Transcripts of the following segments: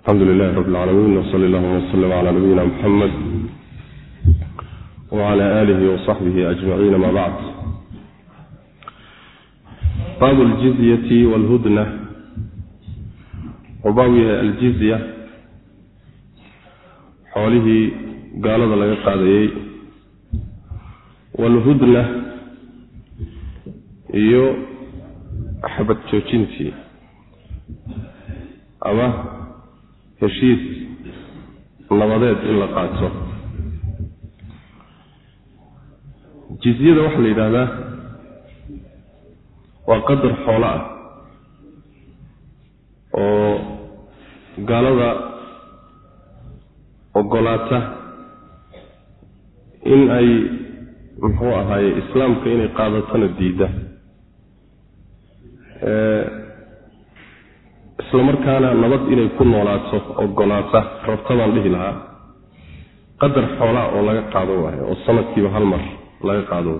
alxamdu lilahi rab lcaalamiin wsali allahuma wslm cala nabiyina muxamed wcala alihi wasaxbihi ajmaciin ama bacd baabu ljizyati walhudna. Wuxuu baab yahay aljizya. Xoolihii gaalada laga qaadayey walhudna iyo xabad joojintii heshiis nabadeed in la qaato jizyada waxaa la yidhaahdaa waa qadar xoolo ah oo gaalada ogolaata in ay muxuu ahaaye islaamka inay qaadatana diida isla markaana nabad inay ku noolaato ogolaata rabtadaan dhihi lahaa. Qadar xoolaa oo laga qaado waayo oo sanadkiiba hal mar laga qaado.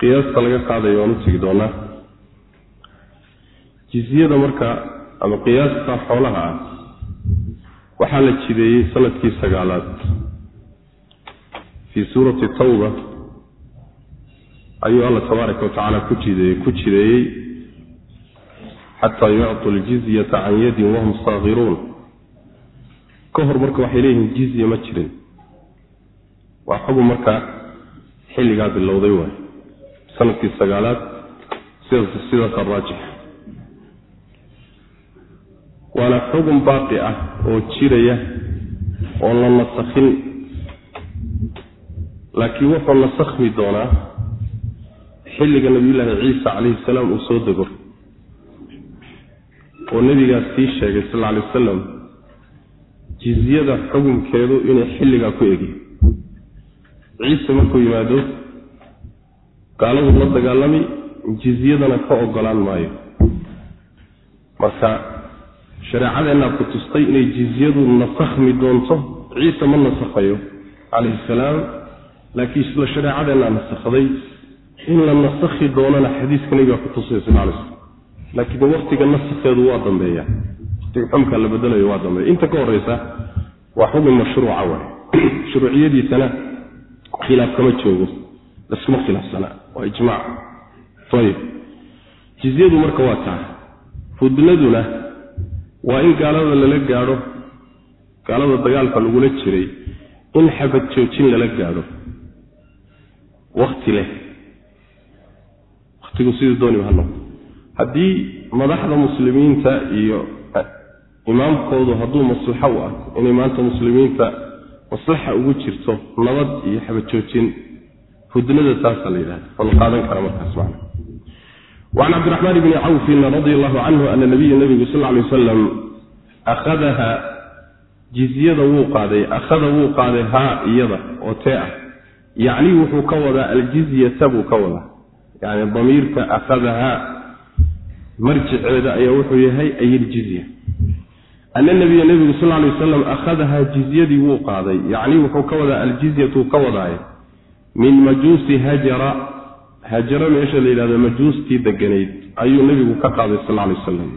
Qiyaasta laga qaadayo waan u tegi doonaa jizyada marka ama qiyaasta xoolaha ah waxaa la jideeyey sannadkii sagaalaad. Fii suurati tawba ayuu alla tabaaraka wa tacaala ku jideeyey ku jideeyey xataa yucطu ljizyata can yadin wahum saakiruun ka hor marka waxay leeyihiin jizya ma jirin waa xugum marka xilligaa bilowday waay sannadkii sagaalaad sidaasa raajix waana xugum baaqi ah oo jiraya oon la nasakhin laakiin wuxuu nasakhmi doonaa xilliga nabiyullaahi ciisa calayhi salaam uu soo dego oo nebigaas sii sheegay sal alay wasalam jizyada xukunkeedu inay xilligaa ku egi. Ciise markuu yimaado gaaladu la dagaalami jizyadana ka ogolaan maayo. Marka shareecadeennaa ku tustay inay jizyadu nasakhmi doonto ciise ma nasakhayo calayhi salaam laakiin isla shareecadeennaa nasakhday in la nasakhi doonana xadiiska nebigaa ku tusaya sal alay slam laakiin waktiga naskeedu waa dambeeya. Watiga xumka la bedelayo waa dambeeya. Inta ka horeysa waa xukun mashruuca waay shuruuciyadiisana khilaaf kama joogo. Laskuma khilaafsana. Waa ijmac ayib jizyadu marka waa taa hudnaduna waa in gaalada lala gaadho gaalada dagaalka lagula jiray in xabad joojin lala gaadho. Wakti leh. Waktigu sidii dooniba ha noqdo haddii madaxda muslimiinta iyo imaamkoodu hadduu maslaxo u ah inay maanta muslimiinta maslaxa ugu jirto nabad iyo xabajoojin hudnada taasaa la yidhahda oo la qaadan kara markaas macna. Wacan cabdiraxmaan bni cawfin radi allahu canhu ana nabiya nabigu sal ly wasalam akhadaha jizyada wuu qaaday akhada wuu qaaday haa iyada oo tee ah. Yacni wuxuu ka wadaa aljizyata marjiceeda ayaa wuxuu yahay ayiljizya ana nabiya nebigu sal lay wasalam akhadahaa jizyadii wuu qaaday. Yacni wuxuu ka wadaa aljizyatu ka wadaaye. Min majuusi hajara. Hajara meesha la yidhahdo majuustii deganayd ayuu nebigu ka qaaday sal lay wasalam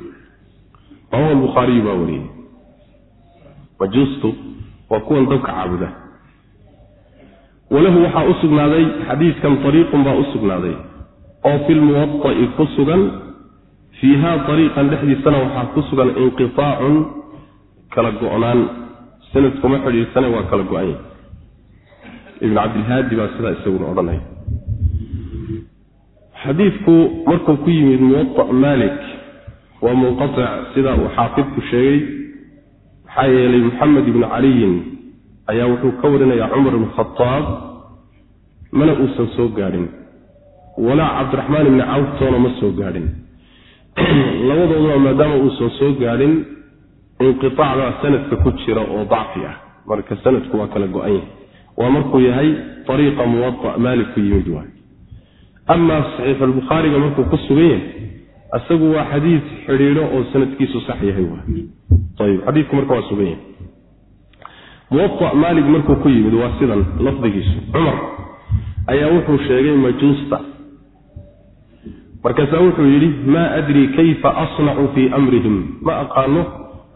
rawahu lbukhaariyu baa wariyey. Majuustu waa kuwan dabka caabuda. Walahu waxaa u sugnaaday xadiidkan ariiqun baa u sugnaaday. Oo fi lmuwaطa'i ku sugan fiiha ariiqan dhexdiisana waxaa ku sugan inqiaacun kala go-naan. Sanadkuma xidhiirsane waa kala go-anya ibn cabdilhaadi baa sidaa isaguna odhanaya xadiidku markuu ku yimid muwaطac malik waa munqatic sida uu xaafidku sheegay. Maxaa yeelay maxamed ibnu caliyin ayaa wuxuu ka warinayaa cumar ibn khadaab mana uusan soo gaadhin. Walaa cabdiraxmaan ibni cawftoona ma soo gaadhin labadooduna maadaama uusan soo gaadhin inqiaacbaa sanadka ku jira oo dacfi ah. Marka sanadku waa kala go-an yahay. Waa markuu yahay ariiqa muwaa maalik ku yimid waay. Amaa saxiixulbukhaariga markuu ku sugan yahay isagu waa xadiid xidhiidho oo sanadkiisu sax yahay waay. Ayib xadiidku marka waa sugan yahay. Muwaa maalik markuu ku yimid waa sidan lafdigiisu cumar ayaa wuxuu sheegay majuusta markaasaa wuxuu yidhi maa adrii kayfa asnacu fii amrihim? Ma aqaano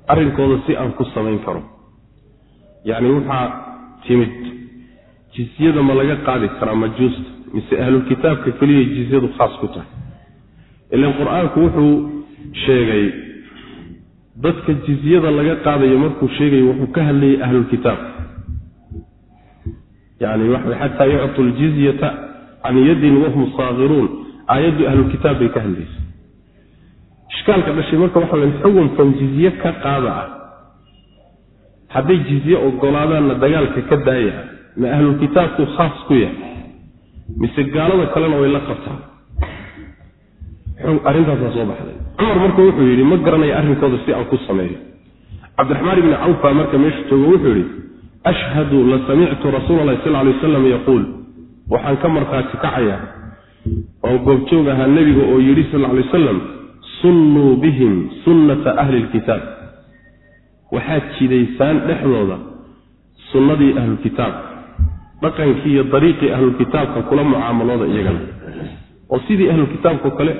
arrinkooda si aan ku samayn karo. Yacni waxaa timid jizyada ma laga qaadi karaa majuusta mise ahlulkitaabka keliya jizyadu khaas ku tahay. Ilan qur'aanku wuxuu sheegay dadka jizyada laga qaadayo markuu sheegayo wuxuu ka hadlayay ahlulkitaab yani xataa yuctu ljizyata can yadin wahum saakiruun aayaddu ahlulkitaab bay ka hadlaysa. Ishkaalka dhashay marka waxa weye xukunkan jizye ka qaada ah. Hadday jizye ogolaadaanna dagaalka ka daaya ma ahlulkitaabku khaas ku yahay? Mise gaalada kalena way la qabtaa arrintaasaa soo baxday. Cumar marka wuxuu yidhi ma garanayo arrinkooda si aan ku sameeyo. Cabdiraxmaan ibni cawf baa marka meesha joogo wuxuu yidhi ashhadu la samictu rasuula allahi sal lay wasalam yaquul waxaan ka markhaati kacayaa oo goobjoog ahaa nebiga oo yidhi sal lay wasalam sunnuu bihim sunnata ahli lkitaab waxaad jidaysaan dhexdooda sunnadii ahlulkitaab dhaqankii iyo dariiqii ahlulkitaabka kula mucaamalooda iyagana. Oo sidii ahlulkitaabkao kale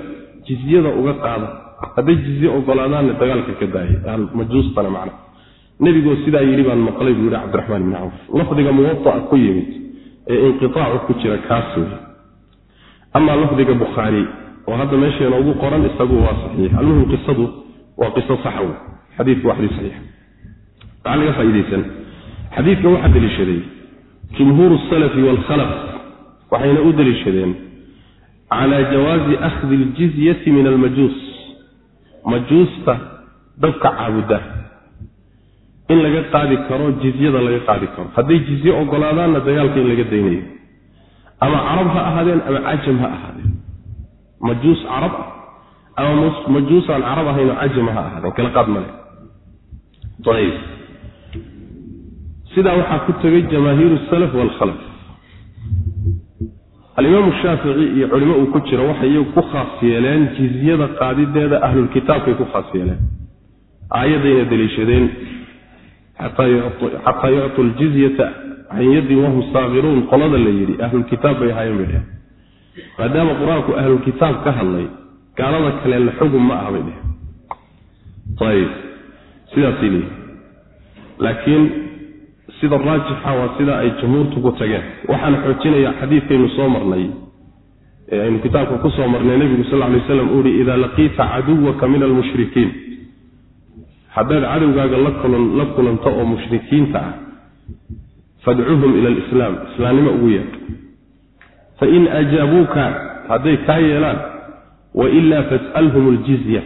jizyada uga qaada hadday jizye ogolaadaanna dagaalka ka daayay majuustana macna. Nebigoo sidaa yidhi baan maqlay buu yihi cabdiraxmaan ibni cawf lafdiga muwada'a ku yimid ee inqitaacu ku jira kaas wey amaa lafdiga bukhaari oo hadda meesheena ugu qoran isagu waa saxiix. Almuhim qisadu waa qiso saxa wey xadiidku waa xadiis saxiix. Maxaa laga faa'iidaysan. Xadiidkan waxaa deliishaday jumhuuru salafi waalkhalaf waxayna u deliishadeen calaa jawaazi akhdi aljizyati min almajuus. Majuusta dabka caabuda in laga qaadi karo jizyada laga qaadi karo. Hadday jizye ogolaadaanna dagaalka in laga daynayo ama carab ha ahaadeen ama cajam ha ahaadeen majuus carab ah ama majuus aan carab ahayn oo cajama ha ahaadeen kala qaad male ayb sidaa waxaa ku tegay jamaahiiru salaf waalkhalaf alimaamu shaafici iyo culimo uu ku jiro waxay iyagu ku khaas yeeleen jizyada qaadideeda ahlulkitaabkay ku khaas yeeleen aayadayna deliishadeen xataa yuctu ljizyata can yadin wahum saakiruun qolada la yidhi ahlulkitaab bay ahaayeen bay dheheen maadaama qur'aanku ahlulkitaab ka hadlay gaalada kale la xugum ma aha bay dheheen ayib sidaasay leeyihi laakiin sida raajixa waa sida ay jumhuurtu ku tageen. Waxaan xoojinayaa xadiidkaynu soo marnay ee aynu kitaabka ku soo marnay nebigu sal lay slam uu ihi idaa laqiita caduwaka min almushrikiin. Haddaad cadowgaaga la kulanto oo mushrikiinta ah fadcuhum ila alislaam islaamnimo ugu yeedh fain ajaabuuka hadday kaa yeelaan wailaa fas'alhum aljizya.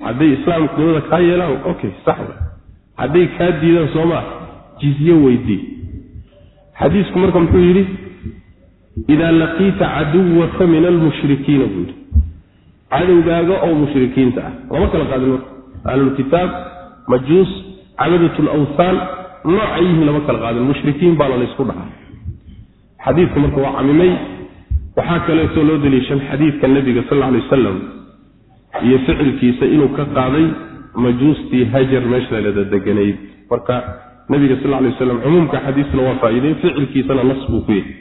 Hadday islaamnimada kaa yeelaan okay sax hadday kaa diidaan soo maa jizye weydii. Xadiisku marka muxuu yidhi idaa laqiita caduwaka min almushrikiina buu yidhi. Cadowgaaga oo mushrikiinta ah. Lama kala qaadin marka. Ahlulkitaab majuus cabadat noocay yihiin lama kala qaadin mushrikiin baana laysku dhahaa. Xadiidku marka waa camimay. Waxaa kaleetoo loo daliishan xadiidka nebiga sal alay wasalam iyo ficilkiisa inuu ka qaaday majuustii hajar meesha lada deganayd. Marka nabiga sal lay waslam cumuumka xadiisna waa faa'iidey ficilkiisana nas buu ku yahay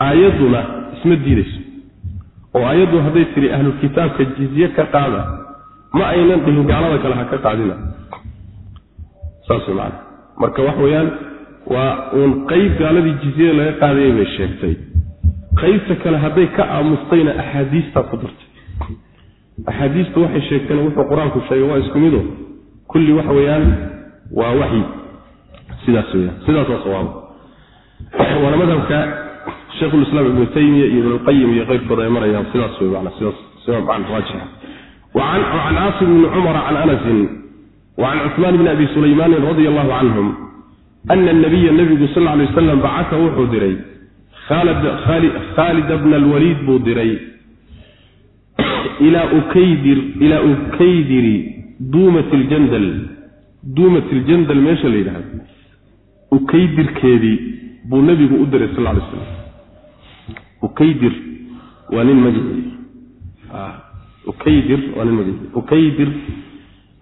aayadduna isma diidayso. Oo aayaddu hadday tiri ahlulkitaabka jizye ka qaada ma aynan dhihin gaalada kale ha ka qaadina. Saas man marka wax weeyaan waa uun qayb gaaladii jizyada laga qaadayay bay sheegtay. Qaybta kale hadday ka aamustayna axaadiistaa ku dartay axaadiistu waxay sheegtayna wuxuu qur'aanku sheegay waa isku mido. Kulli waxa weeyaan waa waxyi sidaas weyaan sidaasoo sawaabo waana madhabka sheikhulislaam ibnu taymiya iyo ibnulqayim iyo keyrkooda ay marayaan sidaas wey mana sidaas sidaa macna raajixa an casim ibni cumara can anasin وعن عثمان بن أبي سليمان رضي الله عنهم أن النبي النبي صلى الله عليه وسلم بعث وحدري خالد, خالد, خالد بن الوليد بودري إلى أكيدر إلى أكيدر دومة الجندل دومة الجندل ماشي اللي يلهد أكيدر كيدي بو النبي بودري صلى الله عليه وسلم أكيدر وانين مجد آه. ukaydir waa nin magaciisa ukaydir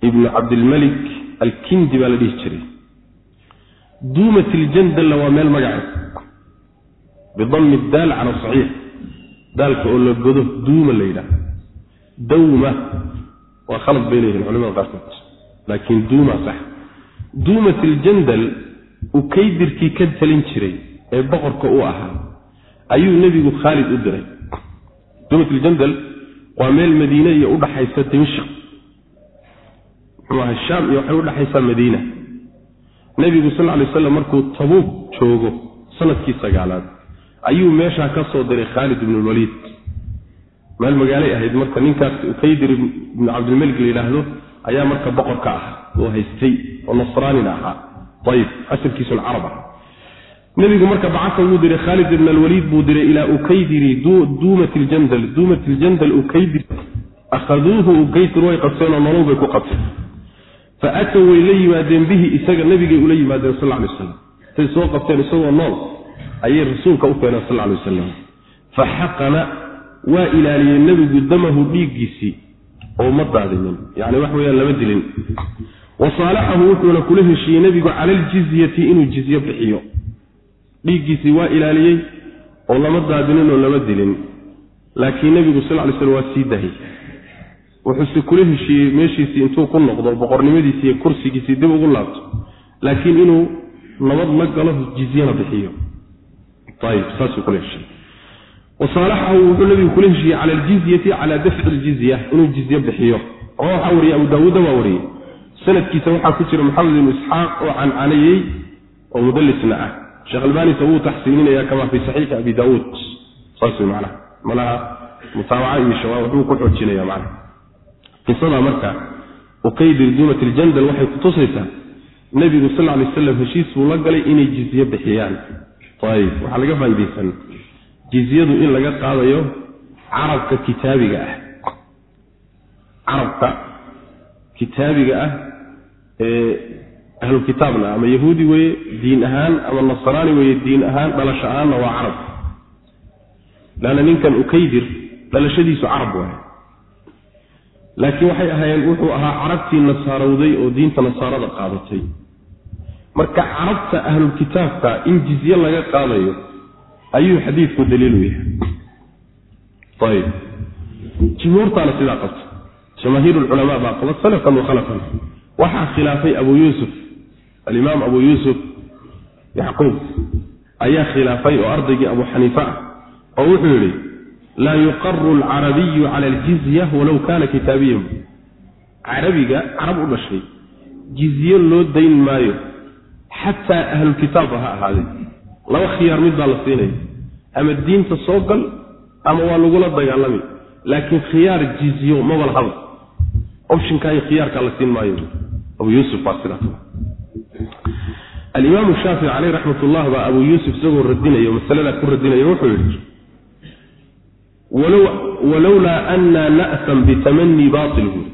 ibnu cabdilmalik alkindi baa la dhihi jiray. Duumat iljandalla waa meel magaceed bidami daal cala saxiix. Daalka oo la godo duuma la yidhaah. Dawma waa khalad bay leeyihiin culimada qaarkood. Laakiin duuma sax. Duumat iljandal ukaydirkii ka talin jiray ee boqorka u ahaa ayuu nebigu khaalid u diray. Duumat iljandal waa meel madiine iyo udhaxaysa dimashq aha shaam iyo waxay udhaxaysaa madiina. Nebigu sal ly slam markuu tabuuk joogo sannadkii sagaalaad ayuu meeshaa ka soo diray khaalid ibnulwaliid meel magaalay ahayd marka ninkaas ukaydir ibnu cabdilmalik la yidhaahdo ayaa marka boqorka ah oo haystay oo nasraanina ahaa. Ayib asalkiisun carab ah nebigu marka bacasa wuu diray khaalid ibn alwaliid buu diray ilaa ukaydiri duumat ljandal duumat ljandal ukaydir akhaduuhu ukaydir way qabteen oo nolow bay ku qabteen fa atow way la yimaadeen bihi isaga nebigay ula yimaadeen sal lay waslam intay soo qabteen isagoo nool ayay rasuulka u keeneen sal lay wasalam fa xaqana waa ilaaliyey nebigu damahu dhiiggiisii oo ma daadinin. Yani wax weyaan lama dilin. Wa saalaxahu wuxuuna kula heshiiyey nebigu cala aljizyati inuu jizye bixiyo. Dhiiggiisii waa ilaaliyey oo lama daadinin oo lama dilin. Laakiin nebigu sal ly slm waa sii dahay wuxuuse kula heshiiyey meeshiisii intuu ku noqdo boqornimadiisi iyo kursigiisii dib ugu laabto. Laakiin inuu nabad la galo jizyana bixiyo. Wasaalaxahu wuxuu nabigu kula heshiiyey cala aljizyati cala dafci ljizya inuu jizye bixiyo. Oo waxaa wariyey abu daawuudda waa wariyey. Sanadkiisa waxaa ku jira maxamed ibnu isxaaq oo cancanayey oo mudalisna ah. Sheekh albanisa wuu taxsiininaya kama fi saxiixi abi daauud saas wey macnaha. Malaha mutaabaca iyo shawaab waxbuu ku xoojinaya macnaha qisada marka ukaydir duumat iljandal waxay kutusaysaa nebigu sal ly slam heshiis buu la galay inay jizye bixiyaan. Ayib waxaa laga faa'idaysan jizyadu in laga qaadayo carabka kitaabiga ah. Carabka kitaabiga ah ee ahlu kitaabna ama yahuudi weye diin ahaan ama nasraani weye diin ahaan dhalasho ahaanna waa carab. Lanna ninkan ukaydir dhalashadiisu carab waay laakiin waxay ahaayeen wuxuu ahaa carabtii nasaarowday oo diinta nasaarada qaadatay. Marka carabta ahlulkitaabka in jizye laga qaadayo ayuu xadiidku daliilu yahay. Ayib jumhuurtaana sidaa qabta. Jamaahiir lculamaa baa qaba salafan wa khalafan. Waxaa khilaafay abu yuusuf. Alimaam abu yuusuf yacquub ayaa khilaafay oo ardaygii abu xaniife ah oo wuxuu yidhi laa yuqaru alcarabiyu cala aljizya walow kaana kitaabiyan carabiga carab u dhashay jizye loo dayn maayo xataa ahlulkitaabba ha ahaadee laba khiyaar mid baa la siinaya ama diinta soo gal ama waa lagula dagaalami laakiin khiyaar jizyo maba lahaba opshinkaa iyo khiyaarkaa la siin maayo abu yuusuf baa sidaas alimaamu shaafici caleyh raxmat ullah baa abu yuusuf isagoo radinaya masaladaa ku radinaya wuxuu yidhi walowlaa annaa na'san bitamanii baatil buuri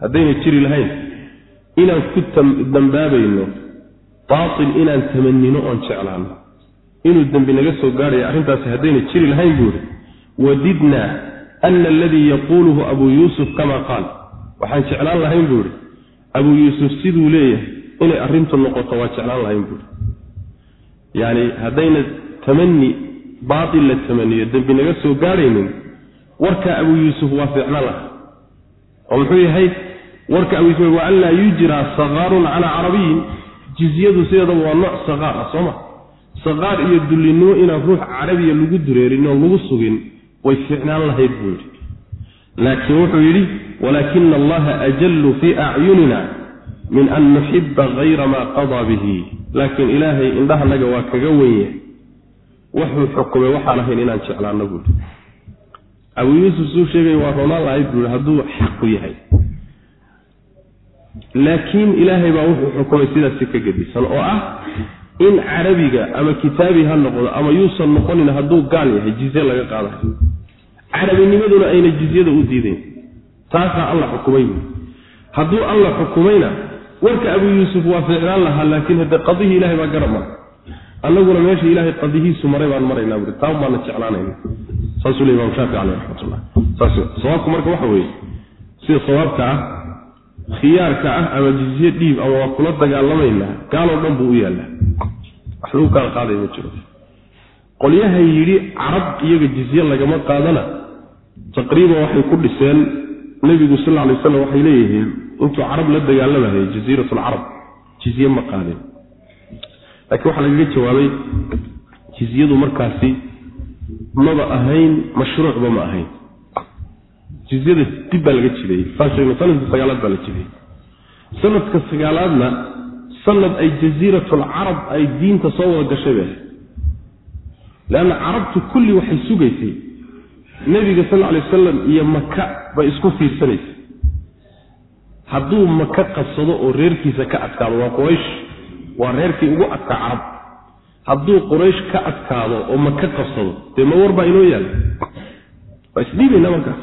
haddayna jiri lahayn inaan ku dambaabayno baatil inaan tamanino oon jeclaano. Inuu dembi naga soo gaadhaya arrintaasi haddayna jiri lahayn buuri wadidnaa ana aladii yaquuluhu abuu yuusuf kama qaal waxaan jeclaan lahayn buuhi abuu yuusuf siduu leeyahay inay arrintu noqoto waa jeclaan lahayn buuri. Yacni haddayna tamani baatil la tamaniyo dembi naga soo gaadhaynin warka abuu yuusuf waa fiicnaan laha oo muxuu yahay warka abuu yuusuf waa an laa yujraa sakaarun calaa carabiyin jizyadu sideedaba waa nooc sakaar ah sooma. Sakaar iyo dullinimo inaan ruux carabiya lagu dureerin oo lagu sugin way fiicnaan lahayd buu yidhi. Laakiin wuxuu yidhi walaakina allaha ajallu fii acyunina min an nuxiba hayra maa qadaa bihi. Laakiin ilaahay indhahanaga waa kaga wenya wuxuu xukumay waxaan ahayn inaan jeclaano buuhi abuu yuusuf suu sheegay waa roonaan lahayd buui hadduu xaqu yahay. Laakiin ilaahay baa wuxuu xukumay sidaasi ka gedisan oo ah in carabiga ama kitaabi ha noqdo ama yuusan noqonin hadduu gaal yahay jizye laga qaadayo. Carabinimaduna ayna jizyada u diideyn taasaa alla xukumay buui hadduu alla xukumayna warka abuu yuusuf waa ficlaan lahaa laakiin hadde qadihii ilahay baa garab mara annaguna meesha ilaahay qadihiisu maray baan maraynaa bui taan baana jeclaanayna. Saasuu le imam shaafici caleyh raxmatullah saas sawaabku marka waxa weeye sida sawaabka ah khiyaarka ah ama jizye dhiib ama waa kula dagaalamaynaa gaaloo dhan buu u yaallaa. Wax lagu kala qaaday ma jiro. Qolyaha yidhi carab iyaga jizye lagama qaadana. Taqriiban waxay ku dhiseen nebigu sal lla lay slam waxay leeyihiin intuu carab la dagaalamahayay jaziirat lcarab jizye ma qaadin laakiin waxaa lagaga jawaabay jizyadu markaasi maba ahayn mashruucba ma ahayn. Jizyada dib baa laga jideeyey sheegna sanadka sagaalaad baa la jideeyey sanadka sagaalaadna sanad ay jaziiratulcarab ay diinta soo wada gashay bay leanna carabtu kulli waxay sugaysay. Nebiga sal alay wasalam iyo maka bay isku fiirsanaysay. Hadduu maka qabsado oo reerkiisa ka adkaado waa quraysh waa reerkii ugu adkaa carab. Hadduu quraysh ka adkaado oo maka qabsado dee ma war baa inoo yaalla waa isdhiibaynaa markaas.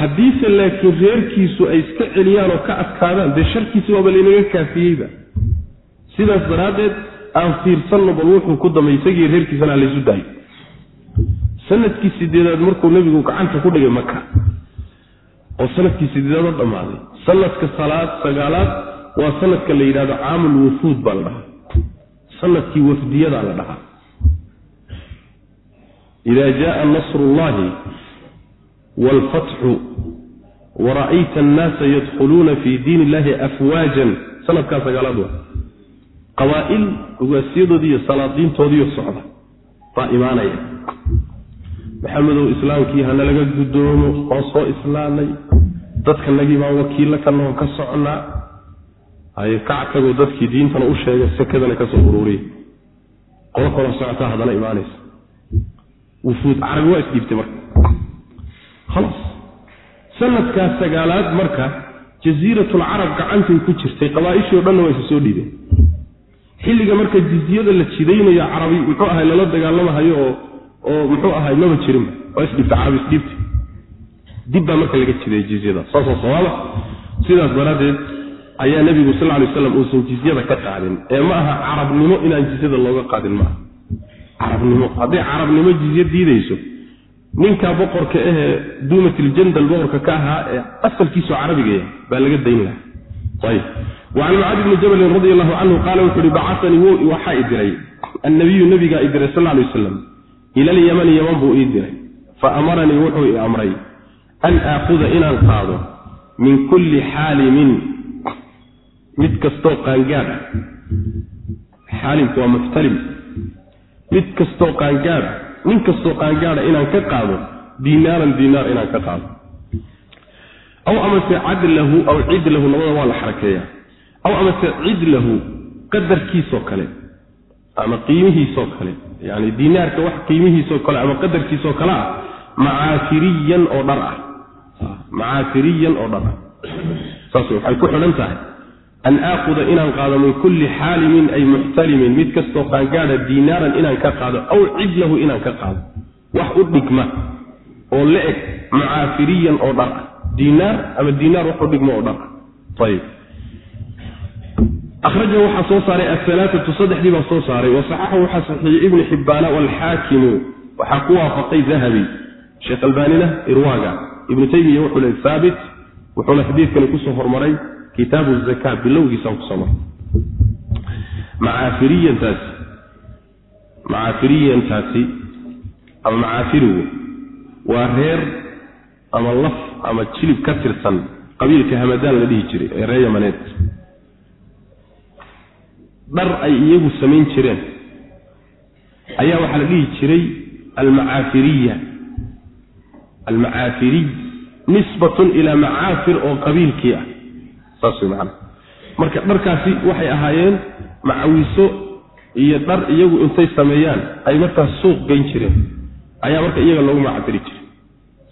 Haddiise laakiin reerkiisu ay iska celiyaan oo ka adkaadaan dee sharkiisi waaba laynaga kaafiyeyba. Sidaas daraaddeed aan fiirsanno bal wuxuu ku damay isagii reerkiisana laysu daayo. Sanadkii sideedaad markuu nebigu gacanta ku dhigay maka oo sannadkii sideedaad oo dhammaaday sanadka salaad sagaalaad waa sanadka la yidhahdo caamul wufuud baa la dhahaa. Sanadkii wafdiyadaa la dhahaa. Ida jaaa nasrullahi waalfatxu wara'ayta annaasa yadkhuluuna fii diin illahi afwaajan. Sanadkaa sagaalaad waa. Qabaa'il ugaasyadoodii iyo salaadiintoodiiyo socda. Baa imaanaya. Maxamedow islaamkii hana laga guddoomo oo soo islaanay. Dadka nagiibaan wakiillo ka noon ka socnaa haye kactagoo dadkii diintana u sheegay sekadana ka soo ururiya qolo kaloo socotaa haddana imaanaysa wufuud carabi waa isdhiibtay marka. Khalaas sanadkaas sagaalaad marka jasiiratulcarab gacantay ku jirtay qabaa'ishii dhanna waa isa soo dhiibeen. Xilliga marka jizyada la jidaynayo carabi muxuu ahay lala dagaalamahayo oo oo muxuu ahay maba jirinba. Waa isdhiibta carabi isdhiibta dib baa marka laga jiday jizyada saasoo sawaaba sidaas daraaddeed ayaa nebigu sal lay slam uusan jizyada ka qaadin. Ee ma aha carabnimo inaan jizyada looga qaadin maaha carabnimo hadday carabnimo jizye diidayso ninkaa boqorka ahee duumatil-jandal boqorka ka ahaa ee asalkiisoo carabigaya baa laga dayn lahaa. Wacan mucaadi bni jabalin radi allahu canhu qaala wuxuu uhi bacasanii waxaa i diray. Annabiyu nabigaa i diray sal lay wasalam ila alyamani yaman buu ii diray. Fa amaranii wuxuu i amray an aakuda inaan qaado min kulli xaalimin mid kastoo qaangaad ah. Xaalimku waa muftalim. Mid kastoo qaangaad ah nin kastoo qaangaada inaan ka qaado diinaaran diinaar inaan ka qaado. Aw amase cadlahu aw cidlahu labada waa la xarakeeya aw amase cidlahu qadarkiisoo kale ama qiimihiisoo kale yani diinaarka wax qiimihiisoo kale ama qadarkiisoo kale ah macaafiriyan oo dhar ah. Macaafiriyan oo dhar ah. Saas waxay ku xidhan tahay an aakuda inaan qaado min kulli xaalimin ay muxtalimin mid kastoo qaangaada diinaaran inaan ka qaado aw cidlahu inaan ka qaado. Wax u dhigma oo la eg macaafiriyan oo dhar. Ah diinaar ama diinaar wax u dhigma oo dhar. Ah ayib akhraja waxaa soo saaray ahalaaatu saddexdii baa soo saaray wasaxaxa waxaa saxiixiyey ibnu xibbaana waalxaakimu waxaa ku waafaqay dahabi sheekh albaanina irwaaga. Ibnu taymiya wuxuu le haabit wuxuuna xadiidkani ku soo hormaray kitaabu zaka bilowgiisaan ku soo maray macaafiriyantaasi macaafiriyantaasi ama macaafirigu waa reer ama laf ama jilib ka tirsan qabiilka hamadaan la dhihi jiray ee reer yamaneed. Dhar ay iyagu samayn jireen. Ayaa waxaa la dhihi jiray almacaafiriya almacaafiriy nisbatun ilaa macaafir oo qabiilkii ah saas macana marka dharkaasi waxay ahaayeen macawiso iyo dhar iyagu intay sameeyaan ay markaas suuq geyn jireen. Ayaa marka iyaga loogu macafiri jiray.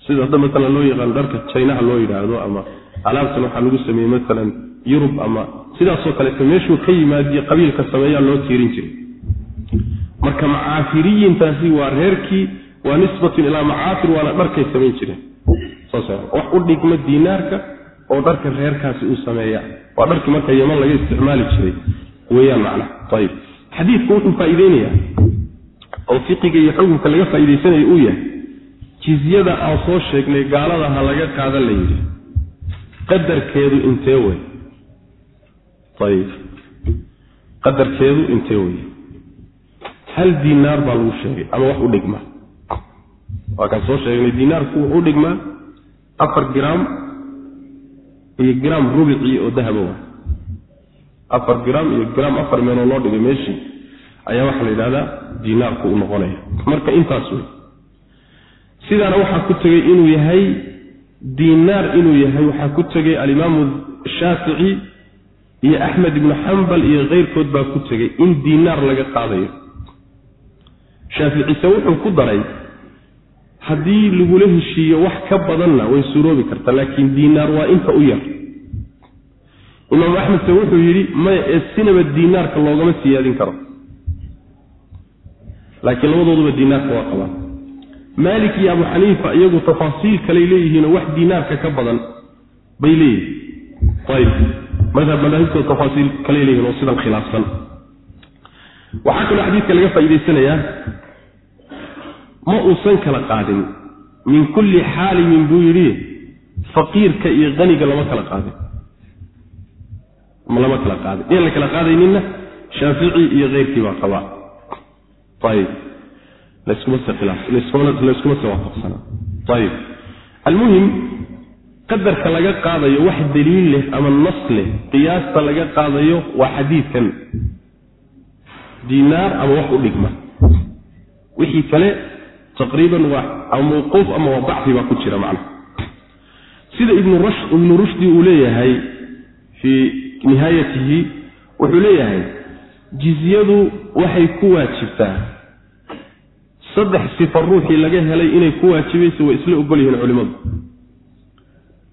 Sida hadda maalan loo yaqaano dharka jaynaha loo yidhaahdo ama alaabtan waxaa lagu sameeyey maalan yurub ama sidaasoo kaleeto meeshuu ka yimaadiyo qabiilka sameeyaa loo tiirin jiray. Marka macaafiriyiintaasi waa reerkii waa nisbatun ilaa macaafir waana dharkay samayn jireen. Wax u dhigma diinaarka oo dharka reerkaasi uu sameeya. Waa dharkii marka yaman laga isticmaali jiray weyaan macnaha ayib xadiidku wuxuu faa'iideynayaa. Oo fiqiga iyo xukunka laga faa'iidaysanayo uu yahay jizyada aan soo sheegnay gaalada ha laga qaadan la yidhi qadarkeedu intee wey ayib qadarkeedu intee wey hal diinaar baa lagu sheegay ama wax u dhigma? Waa kaan soo sheegnay diinaarku wuxuu u dhigmaa afar gram iyo gram rubicii oo dahaba wa afar gram iyo gram afar meeloo loo dhigay meeshii ayaa waxaa la yidhahdaa diinaarku u noqonaya. Marka intaas wey sidaana waxaa ku tegey inuu yahay diinaar inuu yahay waxaa ku tegey alimaamu shaafici iyo axmed ibnu xambal iyo keyrkood baa ku tegey in diinaar laga qaadayo. Shaaficise wuxuu ku daray haddii lagula heshiiyo wax ka badanna way suroobi kartaa laakiin diinaar waa inta u yar. Imaam axmedse wuxuu yidhi maya ee sinaba diinaarka loogama siyaadin karo. Laakiin labadooduba diinaarka waa qabaan. Maalik iyo abu xaniifa iyagu tafaasiil kaley leeyihiinoo wax diinaarka ka badan bay leeyihiin. Ayb madhab madaahibtooda tafaasiil kaley leeyihiin oo sidan khilaafsan. Waxaa kaloo xadiidka laga faa'iidaysanayaa ma uusan kala qaadin. Min kulli xaalimin buu yidhi faqiirka iyo qaniga lama kala qaadin. Lama kala qaadin. In la kala qaadayninna shaafici iyo keyrkii baa qabaa ayib laskuma se waafaqsanaa ayib almuhim qadarka laga qaadayo wax daliil leh ama nas leh qiyaasta laga qaadayo waa xadiidkan. Diinaar ama wax u dhigma. Wixii kale taqriiban waa mawquuf ama waa bacfi baa ku jira macna. Sida ibnu rushdi uu leeyahay fii nihaayatihi wuxuu leeyahay jizyadu waxay ku waajibtaa. Saddex sifa ruuxii laga helay inay ku waajibayso way isla ogol yihiin culimmadu.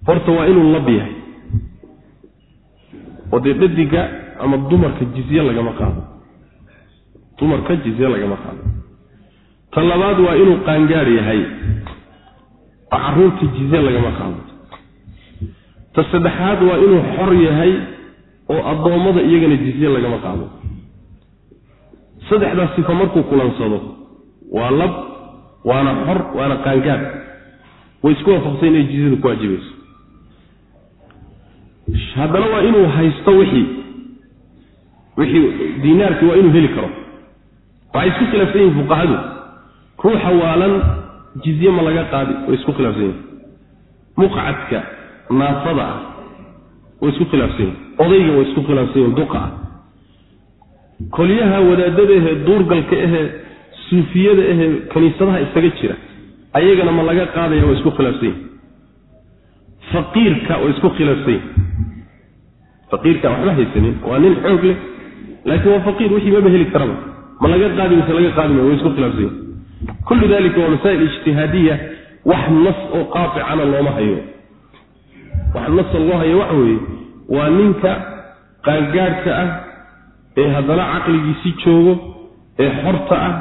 Horta waa inuu lab yahay. Oo dee dhadiga ama dumarka jizye lagama qaado. Dumarka jizye lagama qaado ta labaad waa inuu qaangaadh yahay. Oo carruurta jizye lagama qaado. Ta saddexaad waa inuu xor yahay oo addoommada iyagana jizye lagama qaado. Saddexdaas sifa markuu kulansado waa lab waana xor waana qaangaadh way isku waafaqsan inay jizyadu ku waajibayso haddana waa inuu haysto wixii. Wixii diinaarkii waa inuu heli karo. Waxay isku khilaafsan yihiin fuqahadu ruuxa waalan jizye ma laga qaadi way isku khilaafsan yihiin muqcadka naafada ah way isku khilaafsan yihiin odayga way isku khilaafsan yihiin duqa ah. Kolyaha wadaadada ahee duurgalka ahee suufiyada ahee kaniisadaha isaga jira. Ayagana ma laga qaadaya way isku khilaafsan yihiin faqiirka way isku khilaafsan yihiin faqiirka waxba haysanin waa nin xoog leh. Laakiin waa faqiir wixii maba heli karaba. Ma laga qaadi mise laga qaadi maayo way isku khilaafsan yihiin kullu dalika waa masaa'il ijtihaadiya wax nas oo qaaticana looma hayo. Wax nasa loo hayo waxa weeye waa ninka qaangaadhka ah ee haddana caqligiisi joogo ee xorta ah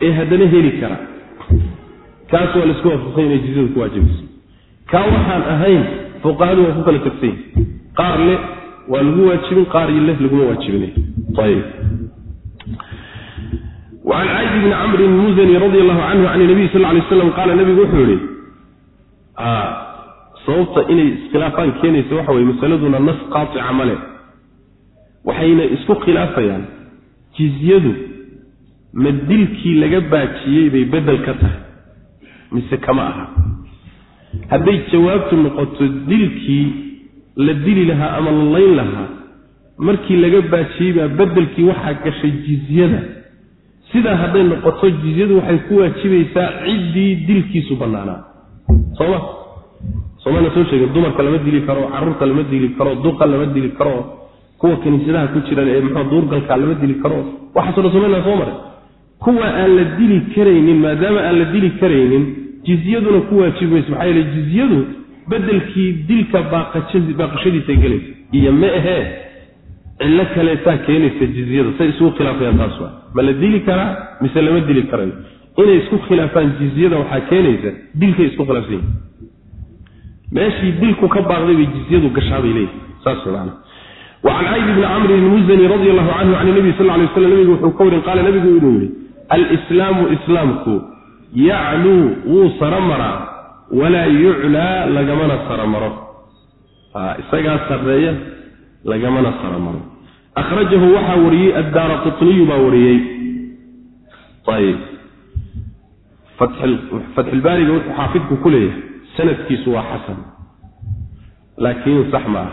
ee haddana heli kara. Kaas waa la isku waafaqsan inay jizyadu ku waajibayso kaa waxaan ahayn fuqahadu waa ku kala tagsan yihiin qaar le waa lagu waajibin qaar leh laguma waajibinay ayb wacan caadi bni camri muzani radi allahu canhu can nabiy sal lay slam qaala nabigu wuxuu yihi sababta inay iskhilaafaan keenayso waxa weye masaladuna nas qaatica male waxayna isku khilaafayaan jizyadu ma dilkii laga baajiyey bay bedel ka tahay mise kama aha hadday jawaabtu noqoto dilkii la dili lahaa ama la layn lahaa markii laga baajiyey baa bedelkii waxaa gashay jizyada sidaa hadday noqoto jizyadu waxay ku waajibaysaa ciddii dilkiisu bannaanaa. Soma soomana soo sheegin dumarka lama dili karo carruurta lama dili karo duqa lama dili karo kuwa kiniisadaha ku jiran ee muxuu duurgalka lama dili karo. Waxaaso dhan somayna soo maray. Kuwa aan la dili karaynin maadaama aan la dili karaynin jizyaduna ku waajibayso maxaa yeele jizyadu bedelkii dilka baaqashadiisa gelaysa iyo ma ahee cilo kaleetaa keenaysa jizyada say isugu khilaafayaan taas waa ma la dili karaa? Mise lama dili karayo inay isku khilaafaan jizyada waxaa keenaysa dilkay isku khilaafsan yihiin meeshii dilku ka baaqday bay jizyadu gashaa bay leeyihi saas man wacan caydi bni camri lmusani radi allahu canhu can nabi sal lay aslam nabigu wuxuu ka warin qaala nabigu inuu yihi alslaamu islaamku yacluu wuu sara maraa walaa yuclaa lagamana saramaro. Isagaa sareeya lagamana saramaro akhrajahu waxaa wariyey addaara qutniyu baa wariyey. Ayb fatxilbaariga wuxuu xaafidku ku leeyahay sanadkiisu waa xasan. Laakiin sax ma ah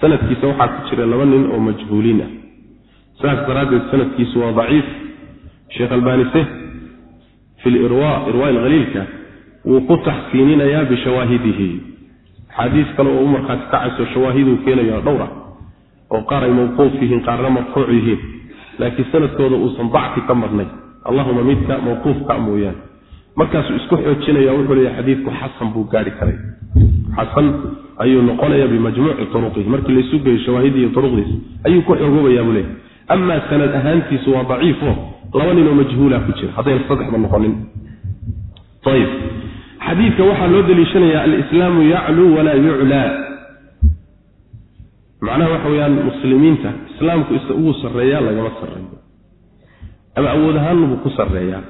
sanadkiisa waxaa ku jira laba nin oo majhuuliin ah. Saas daraaddeed sanadkiisu waa daciif. Sheekh albanise fi lirwa irwaa ilkhaliilka wuu ku taxsiininayaa bishawaahidihi axaadiis kale oo u markhaati kacayso shawaahiduu keenayo dhowra ah oo qaar ay mawquuf yihiin qaarna marfuuc yihiin. Laakiin sanadkooda uusan dacfi ka marnay. Allahuma midka mawquufka mooyaane. Markaasuu isku xoojinaya wuxuu leeya xadiidku xasan buu gaari karay. Xasan ayuu noqonaya bimajmuuci turuqihi markii laysu geeyo shawaahidii iyo turuqdiis ayuu ku xoogoobayaa buu leeyahy amaa sanad ahaantiisu waa daciifo laba ninoo majhuula ku jira. Haddayna saddexba noqonin. Ayib xadiidka waxaa loo daliishanaya alislaamu yacluu walaa yuclaa macnaha waxa weyaan muslimiinta islaamku is ugu sarreeyaa lagama sarreeyo. Ama awood ahaanbuu ku sarreeyaa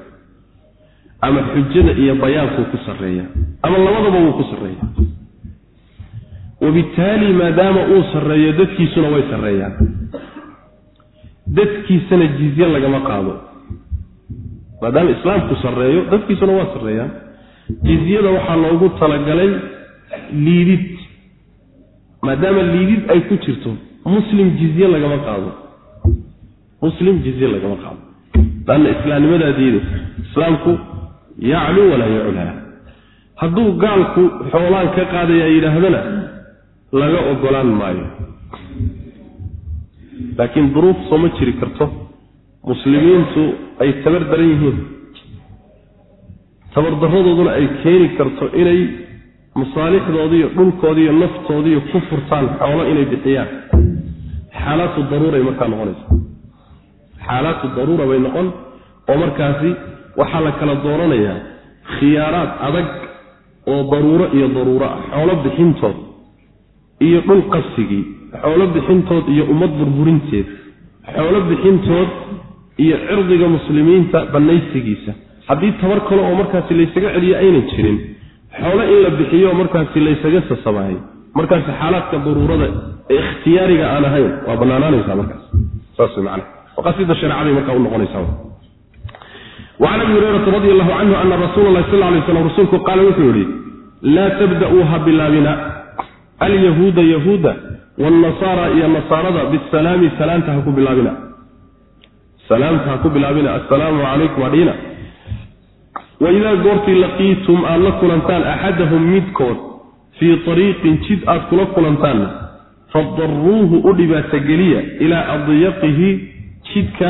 ama xujada iyo bayaankuu ku sarreeyaa ama labadaba wuu ku sarreeyaa wabittaali maadaama uu sarreeyo dadkiisuna way sarreeyaan. Dadkiisana jizye lagama qaado. Maadaama islaamku sarreeyo dadkiisuna waa sarreeyaan. Jizyada waxaa loogu talagalay liidid maadaama liidid ay ku jirto muslim jizye lagama qaado. Muslim jizye lagama qaado. Laanna islaamnimadaa diidaysa islaamku yaclu walaa yuclaa. Hadduu gaalku xoolaan ka qaadaya yidhaahdana laga ogolaan maayo. Laakiin duruuf sooma jiri karto muslimiintu ay tabar daran yihiin. Tabardarradooduna ay keeni karto inay masaalixdoodiiyo dhulkoodiiyo naftoodiiyo ku furtaan xoolo inay bixiyaan. Xaalaatu daruuray markaa noqonaysa xaalaatu daruura bay noqon oo markaasi waxaa la kala dooranayaa khiyaaraad adag oo daruuro iyo daruuro ah. Xoolo bixintood iyo dhul qabsigii xoolo bixintood iyo ummad burburinteed xoolo bixintood iyo cirdiga muslimiinta bannaysigiisa. Haddii tabar kale oo markaasi laysaga celiyo aynan jirin xoolo in la bixiyo markaasi laysaga sasamaayo markaasi xaalaadka daruurada ee ikhtiyaariga aan ahayn waa bannaanaanaysaa markaas saas way macana maqaasida shareecaday markaa u noqonaysaa وعن ابي هريره رضي الله عنه أن رسول الله صلى الله عليه وسلم رسولك قال وحوري لا تبدأوها بلابنا اليهود يهودا والنصارى يا نصارى بالسلام سلامتها كو بلابنا سلامتها كو بلابنا waidaa goortii laqiitum aad la kulantaan axadahum midkood fii ariiqin jid aad kula kulantaanna fadaruuhu u dhibaatogeliya ilaa adyaqihi jidka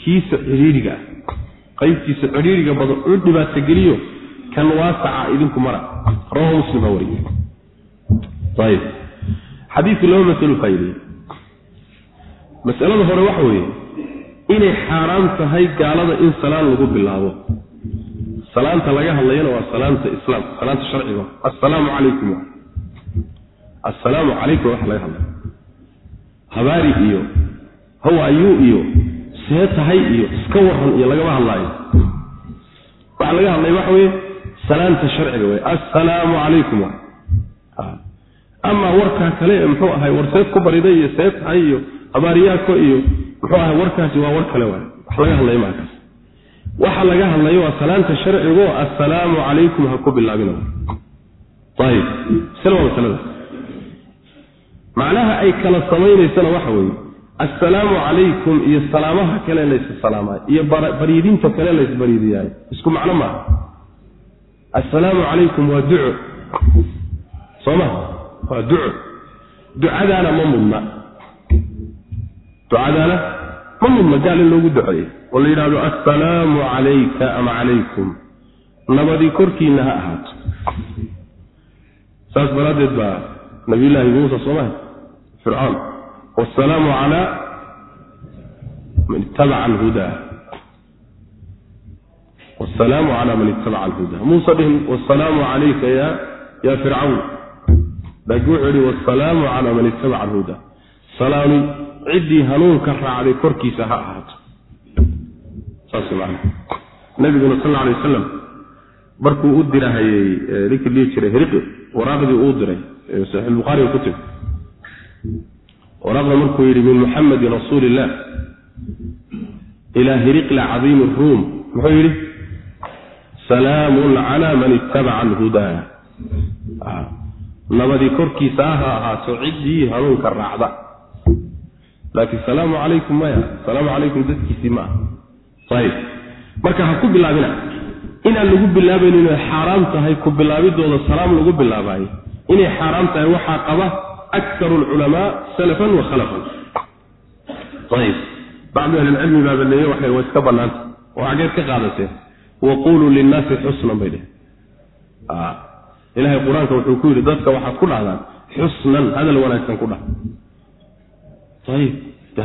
kiisa cidhiidhiga ah qaybtiisa cidhiidhiga badan u dhibaatogeliyo kan waasaca idinku mara. Rawahu muslim baa wariye ayib xadiidku laba masalo faa'ideeyey masalada hore waxa weeye inay xaaraan tahay gaalada in salaan lagu bilaabo salaanta laga hadlayana waa salaanta islaamka salaanta sharciga. Assalaamu calaykum. Assalaamu calaykum waxa laga hadlaya habaari iyo how ayuu iyo see tahay iyo iska waran iyo lagama hadlaayo. Waxaa laga hadlaya waxa weye salaanta sharciga wey assalaamu calaykum. Amaa warkaa kale ee muxuu ahay war seed ku bariday iyo see tahay iyo habaariyaako iyo muxuu ahay warkaasi waa war kale waay wax laga hadlaya maakaas waxa laga hadlayo waa salaanta sharcigo assalaamu calaykum ha ku bilaabina ayib masalada macnaha ay kala samaynaysana waxa weeye. Assalaamu calaykum iyo salaamaha kale laysa salaamaayo iyo bariidinta kale laysbariidiyaayo isku macno maaha assalaamu calaykum waa duco. Soo ma? Waa duco. Ducadaana ma mudna. Ducadaana ma mudna gaal in loogu duceeyo oo la yidhahdo assalaamu calayka ama calaykum nabadii korkiinna ha ahaato. Saas daraaddeed baa nabiyullaahi muusa soo maha fircoon. Wasalaamu calaa man ittabaca alhudaa. Wasalaamu calaa man ittabaca alhudaa. Muusa dhihin wasalaamu calayka ya ya fircawn laakiin wuxuu yihi wasalaamu calaa man ittabaca alhudaa. Salaami ciddii hanuunka raacday korkiisa ha ahaato nabiguna sal alay wasalam markuu u dirahayey ninkii dhihi jiray hiriqi waraaqdii uu diray saxiix bukhaariga ku timi waraaqda markuu yidhi min muxamedin rasuuli ilaa hiriqla cadiimi ruum muxuu yidhi? Salaamun calaa man ittabaca alhudaa. Nabadi korkiisa ah ha ahaato ciddii hanuunka raacda. Laakiin salaamu calaykum maya salaamu calaykum dadkiisii ma ayib marka ha ku bilaabina. Inaan lagu bilaabayn inay xaaraam tahay ku bilaabidooda salaam lagu bilaabayo inay xaaraam tahay waxaa qaba akaru alculamaa salafan wa khalafan. Ayib bacdu ahlilcilmi baa baneeye waxay waa iska bannaanta oo xageed ka qaadateen waquluu linnaasi xusnan bay dheh ilahay qur'aanka wuxuu ku yidhi dadka waxaad ku dhahdaan xusnan hadal wanaagsan ku dhah ayib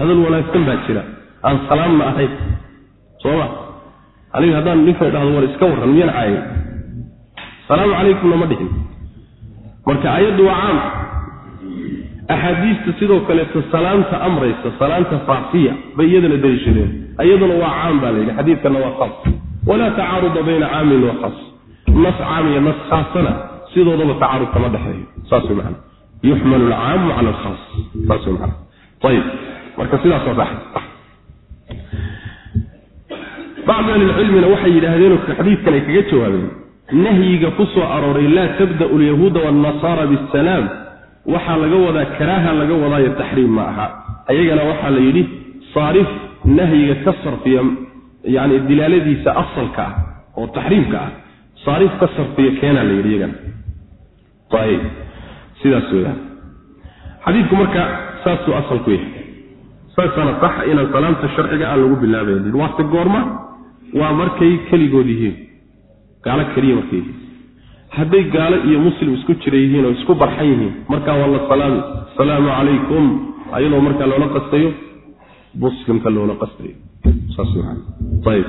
hadal wanaagsan baa jira. Aan salaamna ahayn sooma aniga haddaan ninka dhahdo war iska warran miyan caayin salaamu calaykumna ma dhihin marka ayaddu waa caam. Axaadiista sidoo kaleeto salaamta amraysa salaamta faafiya bay iyadana daliishadeen. Iyaduna waa caam baa la yidhi xadiidkana waa khas. Walaa tacaaruda bayna caamin wa khas. Nas caam iyo nas khaasana sidoodaba tacaarud kama dhexeeyo. Saas way macana yuxmalu alcaamu cala alkhaas. Saas way macana ayib marka sidaas waa sax bacdu ahlilcilmina waxay yidhaahdeen xadiidkan ay kaga jawaabeen nahyiga ku soo arooray laa tabda'u alyahuuda waannasaara bisalaam waxaa laga wadaa karaaha laga wadaayo taxriim ma aha ayagana waxaa la yidhi saarif nahyiga ka sarfiya yani dilaaladiisa asalka ah oo taxriimka ah saarif ka sarfiya keenaa la yidhi iyagana ayib sidaas weyaan xadiidku marka saasuu asal yahay saasana sax inaan salaamta sharciga aan lagu bilaabaynin waase goorma waa markay keligood yihiin. Gaalo keliya markay yihiin. Hadday gaalo iyo muslim isku jira yihiin oo isku barxan yihiin markaa waa la salaami asalaamu calaykum ayadoo markaa loola qastayo muslimka loola qastayo. Saasayb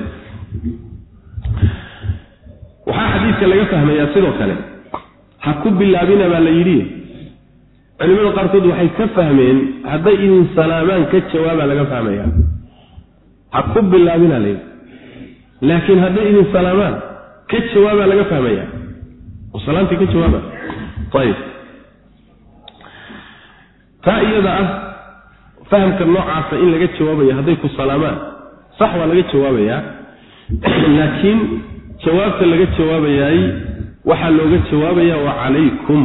waxaa. Xadiidka laga fahmayaa sidoo kale. Ha ku bilaabina baa la yidhi. Culimada qaarkood waxay ka fahmeen hadday idin salaamaan ka jawaabaa laga fahmaya ha ku bilaabina la yidhi laakiin hadday idin salaamaan ka jawaabaa laga fahmaya oo salaamtii ka jawaaba ayib. Taa iyada ah fahamka noocaasa in laga jawaabayo hadday ku salaamaan sax waa laga jawaabayaa. Laakiin jawaabta laga jawaabayaay waxaa looga jawaabaya wa calaykum.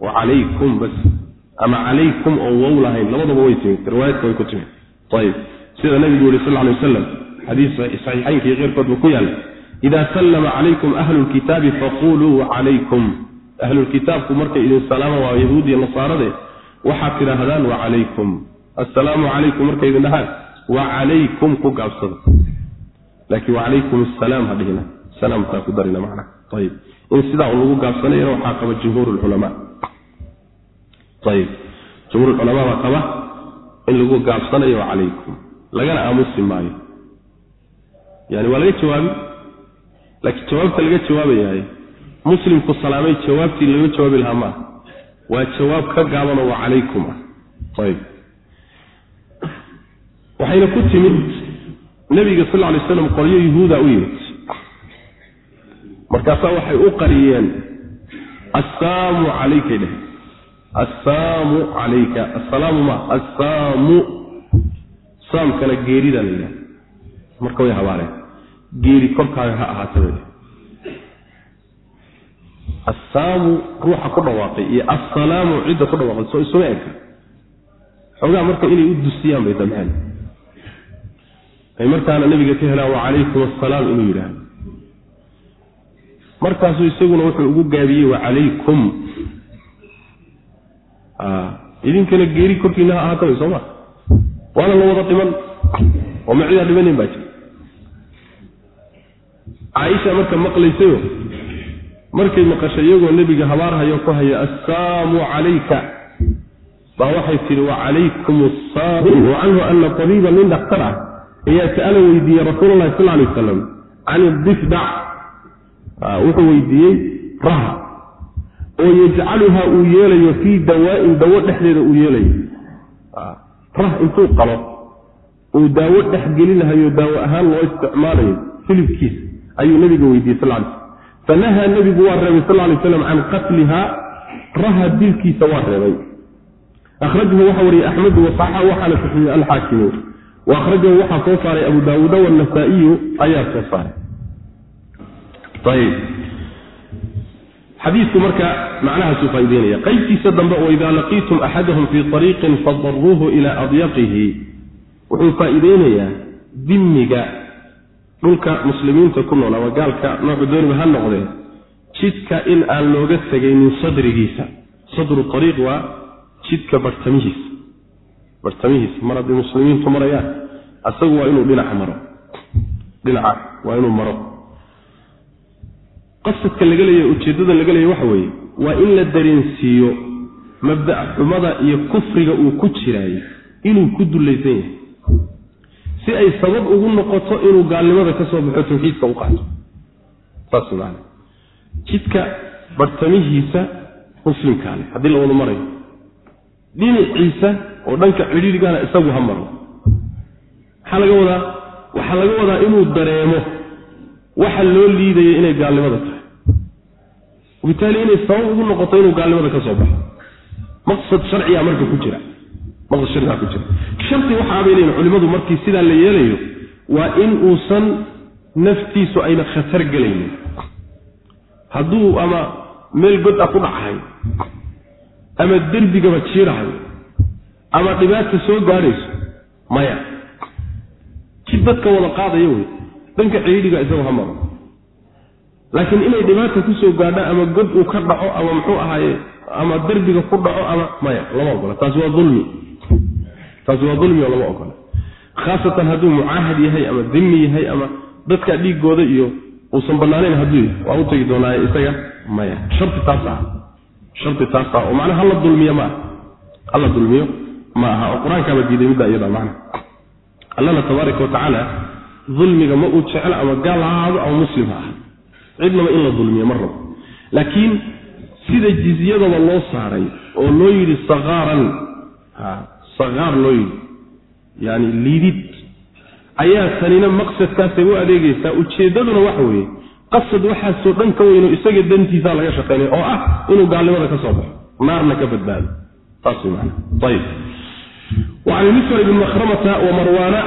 Wa calaykum bas. Ama calaykum oo wow lahayn. Labadaba way timid. Riwaayadka way ku timid. Ayib. Sida nabigu yihi sal lay wasalam xadiis saxiixaynka iyo keyrkoodba ku yaalla ida sallama calaykum ahlu lkitaabi faquluu calaykum. Ahlulkitaabku markay idin salaama waa yahuud iyo nasaarade waxaad tidhaahdaan wa calaykum. Assalaamu calaykum markay idin dhahaan wa calaykum ku gaabsada laakiin wacalaykum asalaam ha dhihina. Salaamtaa ku darina macna ayib in sidaa u lagu gaabsanayana waxaa qaba jumhuur lculamaa ayib jumhuur culamaa baa qaba in lagu gaabsanayo wa calaykum. Lagana aamusi maayo yani waa laga jawaabi. Laakiin jawaabta laga jawaabayahay muslimku salaamay jawaabtii laga jawaabi lahaa maaha waa jawaab ka gaabanoo wa calaykum ah. Ayib. Waxayna ku timid nabiga sal lay slam qolyo yuhuuda u yimid. Markaasaa waxay u qariyeen assaamu calaykay dheh assaamu calayka. Assalaamu ma assaamu saamkana geeridaa la yidhaha. Marka way habaareen geeri korkaaga ha ahaataba assaamu ruuxa ku dhawaaqay iyo assalaamu cidda ku dhawaaqay soo isuma eka xoogaa marka inay u dusiyaan bay damceen ay markaana nabiga ka helaan wacalaykum assalaam inuu yidhaahdo. Markaasuu isaguna wuxuu ugu gaabiyey wacalaykum idinkana geeri korkiina ha ahaataba soo ma waana la wada dhiman. Oo macidaa dhimanin baa jira caaisha marka maqlaysayo markay maqashay iyagoo nebiga habaarhayo ku haya assaamu calayka. Baa waxay tidhi wacalaykum assaam wa canhu ana tabiiba nin dhakhtar ah ayaa sa'ala weydiiyey rasuul allahi sal alay wasalam can idifdac wuxuu weydiiyey raha. Oo yajcaluha uu yeelayo fii dawaa'in dawo dhexdeeda uu yeelayo. Rah intuu qalo uu daawo dhex gelinahayo daawo ahaan loo isticmaalayo filibkiisa ayuu nabiga weydiiyey sal lay fanahaa nebigu waa reebay sal lay slam can qatliha raha dilkiisa waa reebay. Akhrajahu waxa wariyey axmedu wasaxa waxaana saxiyey alxaakimu wa akhrajahu waxaa soo saaray abu daawuuda wanasaa'iyu ayaa soo saaray. Ayib xadiidku marka macnahaasuu faa'ideynaya qaybtiisa dambe oo idaa laqiitum axadahum fii ariiqin fadaruuhu ilaa adyaqihi wuxuu faa'iideynayaa dimmiga dhulka muslimiinta ku nool ama gaalka noocu dooniba ha noqdee jidka in aan looga tegaynin sadrigiisa. Sadru ariiq waa jidka bartamihiisa. Bartamihiisa mar hadday muslimiintu marayaan asagu waa inuu dhinaca maro. Dhinaca waa inuu maro. Qasadka laga leeya ujeeddada laga leeya waxa weeye waa in la dareensiiyo mabda' xumada iyo kufriga uu ku jiraayo inuu ku dullaysan yahay si ay sabab ugu noqoto inuu gaalnimada ka soo baxo tawxiidka u qaato. Saas maana. Jidka bartamihiisa muslimkaa leh haddii la wada marayo. Dhinaciisa oo dhanka cidhiirigana isagu ha maro maxaa laga wadaa waxaa laga wadaa inuu dareemo waxa loo liidaya inay gaalnimada tahay. Wabitaali inay sabab ugu noqoto inuu gaalnimada ka soo baxo. Maqsad sharciga marka ku jira maqsad sharciga ku jira. Sharti waxaabay leeyihiin culimmadu markii sidaa la yeelayo waa in uusan naftiisu ayna khatar gelaynin. Hadduu ama meel god a ku dhacahay ama derbigaba jiirahayo ama dhibaata soo gaadhayso maya. Jid dadka wada qaadaya wey dhanka ciidhiga isagu ha maro. Laakiin inay dhibaata ku soo gaadho ama god uu ka dhaco ama muxuu ahaaye ama derbiga ku dhaco ama maya lama ogola taasi waa ulmi taasi waa dulmi oo lama ogola. Khaasatan hadduu mucaahad yahay ama dimi yahay ama dadka dhiigooda iyo uusan banaanayn hadduu yahay waa u tegi doonaaye isaga maya. Sharti taas ah. Sharti taas ah. Oo macnaha hala dulmiyo ma aha. Hala dulmiyo ma aha. Oo qur'aankaaba diiday midda iyada macna allana tabaaraka watacaala dulmiga ma uu jecel ama gaal ha ahaado ama muslim ha ahaado. Cidnaba in la dulmiyo ma rabo laakiin sida jizyadaba loo saaray oo loo yidhi sakaaran sakaar loo yidhi. Yani liidid. Ayaa tanina maqsadkaasay u adeegaysaa ujeeddaduna waxa weeye qasad waxaasoo dhan ka weyno isaga dantiisaa laga shaqaynaya oo ah inuu gaalnimada ka soo baxo naarna ka badbaado. Ayib wacan misr ibn makhramata wa marwaana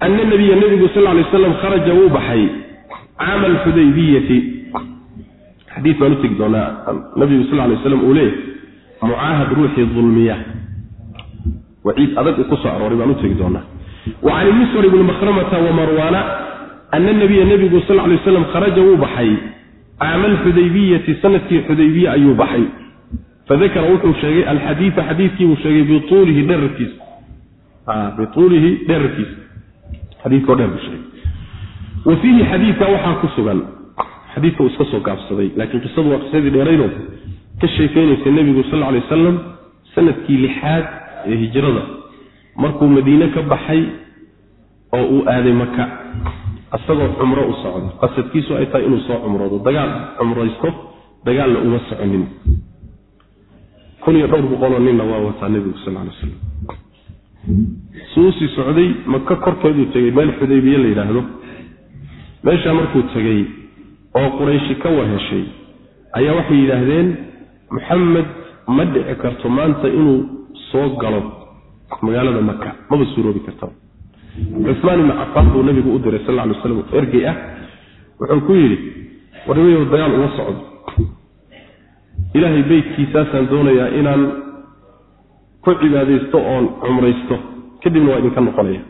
ana nabiya nabigu sal lay slam kharaja wuu baxay caama alxudaybiyati xadii baan u tegi doonaa. Nabigu sal lay slam uu leeyahy mucaahad ruuxii dulmiya waciid adag uu ku soo arooray baan u tegi doonaa. Wa can misr ibni makhramata wa marwaana ana nabiya nebigu sal lay slam kharaja wuu baxay. Caama alxudaybiyati sannadkii xudaybiye ayuu baxay. Fadakara wuxuu sheegay alxadiida xadiidkii buu sheegay biuulihi dherarkiisa biuulihi dherarkiisa xadiikao dheer buu sheegay. Wa fiihi xadiidka waxaa ku sugan. Xadiidka uu iska soo gaabsaday laakiin qisadu waa qisadii dheerayno ka sheekeynaysa nebigu sal lay wasalam sannadkii lixaad ee hijrada. Markuu madiine ka baxay oo uu aaday maka isagoo cumro u socdo qasadkiisu ay tahay inuu soo cumroodo. Dagaal cumraysto dagaalna uma soconin. Kun iyo dhowr boqoloo ninna waa wataa nebigu sal lay slam suusii socday maka korkeeduu tegey meel xudaybiye la yidhaahdo. Meeshaa markuu tegey oo qurayshi ka war heshay ayaa waxay yidhaahdeen maxamed ma dhici karto maanta inuu soo galo magaalada maka maba suuroobi karta cusmaan ibni cafaan buu nabigu u diray sal lla alay slam ergey ah. Wuxuu ku yidhi warnimayow dagaal uma socdo. Ilaahay beytkiisaasaan doonayaa inaan ku cibaadaysto oon cumraysto. Kadibna waa idinka noqonaya.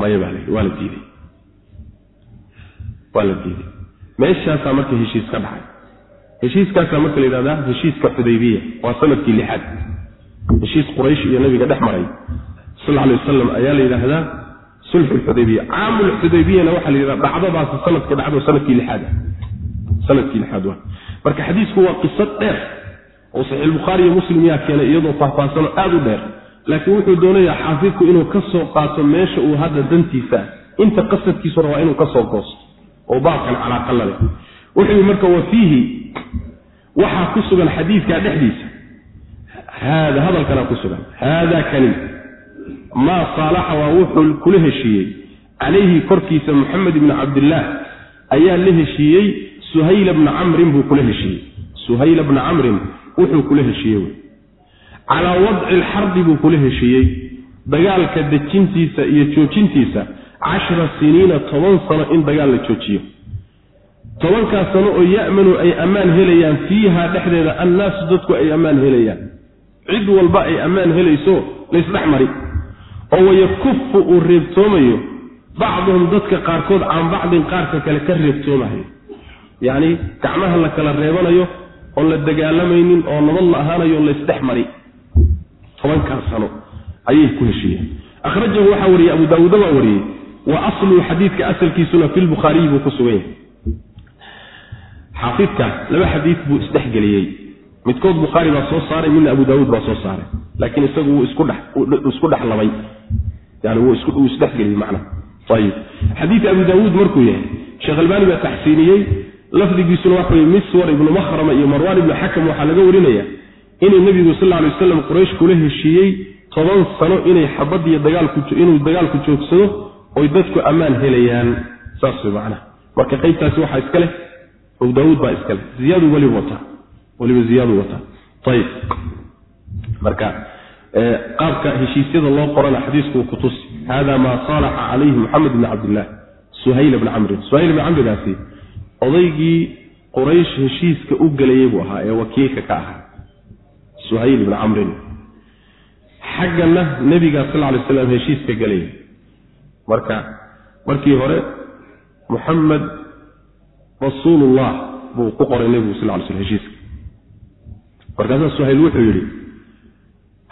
Maya baa layihi waa la diiday. Waa la diiday. Meeshaasaa marka heshiis ka dhacay. Heshiiskaasaa marka la yidhahdaa heshiiska xudaybiya waa sannadkii lixaad heshiis quraysh iyo nabiga dhex maray. Sal alay wasalam ayaa la yidhaahdaa sulxu lxudaybiya caamul xudaybiyana waxaa la yidhahda dhacdadaasi sanadka dhacdo sannadkii lixaad sannadkii lixaad waa. Marka xadiisku waa qiso dheer oo saxiix bukhaari iyo muslim yaa keenay iyadoo faahfaahsanoo aada u dheer. Laakiin wuxuu doonayaa xaafidku inuu ka soo qaato meesha uu hadda dantiisa inta qasadkiisuna waa inuu ka soo goosto oo baabkan calaaqa la leh. Wuxuu yii marka wa fiihi waxaa ku sugan xadiidkaa dhexdiisa haada hadalkanaa ku sugan haada kani maa saalaxa waa wuxuu kula heshiiyey calayhi korkiisa moxamed ibni cabdillaah ayaa la heshiiyey suhayla bna camrin buu kula heshiiyey suhayla bna camrin wuxuu kula heshiiyey wey calaa wadci alxarbi buu kula heshiiyey dagaalka dejintiisa iyo joojintiisa cashara siniina toban sano in dagaal la joojiyo tobankaas sano oo ya'manu ay ammaan helayaan fiiha dhexdeeda annaasu dadku ay ammaan helayaan cid walba ay ammaan helayso laysdhex mari. Oo wayakufu uu reebtoomayo bacduhum dadka qaarkood can bacdin qaarka kale ka reebtoomahayo yacni gacmaha la kala reebanayo oon la dagaalamaynin oo nabad la ahaanayo on laysdhex mari. Tobankaas sano ayay ku heshiiyeen. Akhrajahu waxaa wariyey abu daawuuda baa wariyey wa asluhu xadiidka asalkiisuna fi lbukhaariyi buu ku sugan yahay. Xaafidka laba xadiid buu isdhexgeliyey midkood bukhaari baa soo saaray midna abu daawuud baa soo saaray. Laakiin isagu wuu isku dhex labay. Yani wuu isdhexgeliyey macna. Ayib. Xadiidka abu daawuud markuu yahay sheekh albaani baa taxsiiniyey lafdigiisuna waxa weye miswar ibnu makhrama iyo marwaan ibnu xakam waxaa laga warinaya inuu nebigu sal alay waslam quraysh kula heshiiyey toban sano inay xabadiyo dagaalinuu dagaalku joogsado oy dadku ammaan helayaan. Saas way macnaha marka qaybtaasi waxaa iska leh abu daawuud baa iska leh. Ziyaadu weliba wataa weliba ziyaadu wataa ayib marka qaabka heshiisyada loo qorana xadiisku uu kutusi hada maa saalaxa calayhi moxamed bni cabdillaah suhayl bni camrin. Suhayl bni camrigaasi odaygii quraysh heshiiska u gelayay buu ahaa ee wakiilka ka ahaa. Suhayl ibni camrin. Xaggana nebigaa sal lay slam heshiiska gelaya marka markii hore muxamed rasuulullah buu ku qoray nebigu sal lay slm heshiiska markaasaa suhayl wuxuu yidhi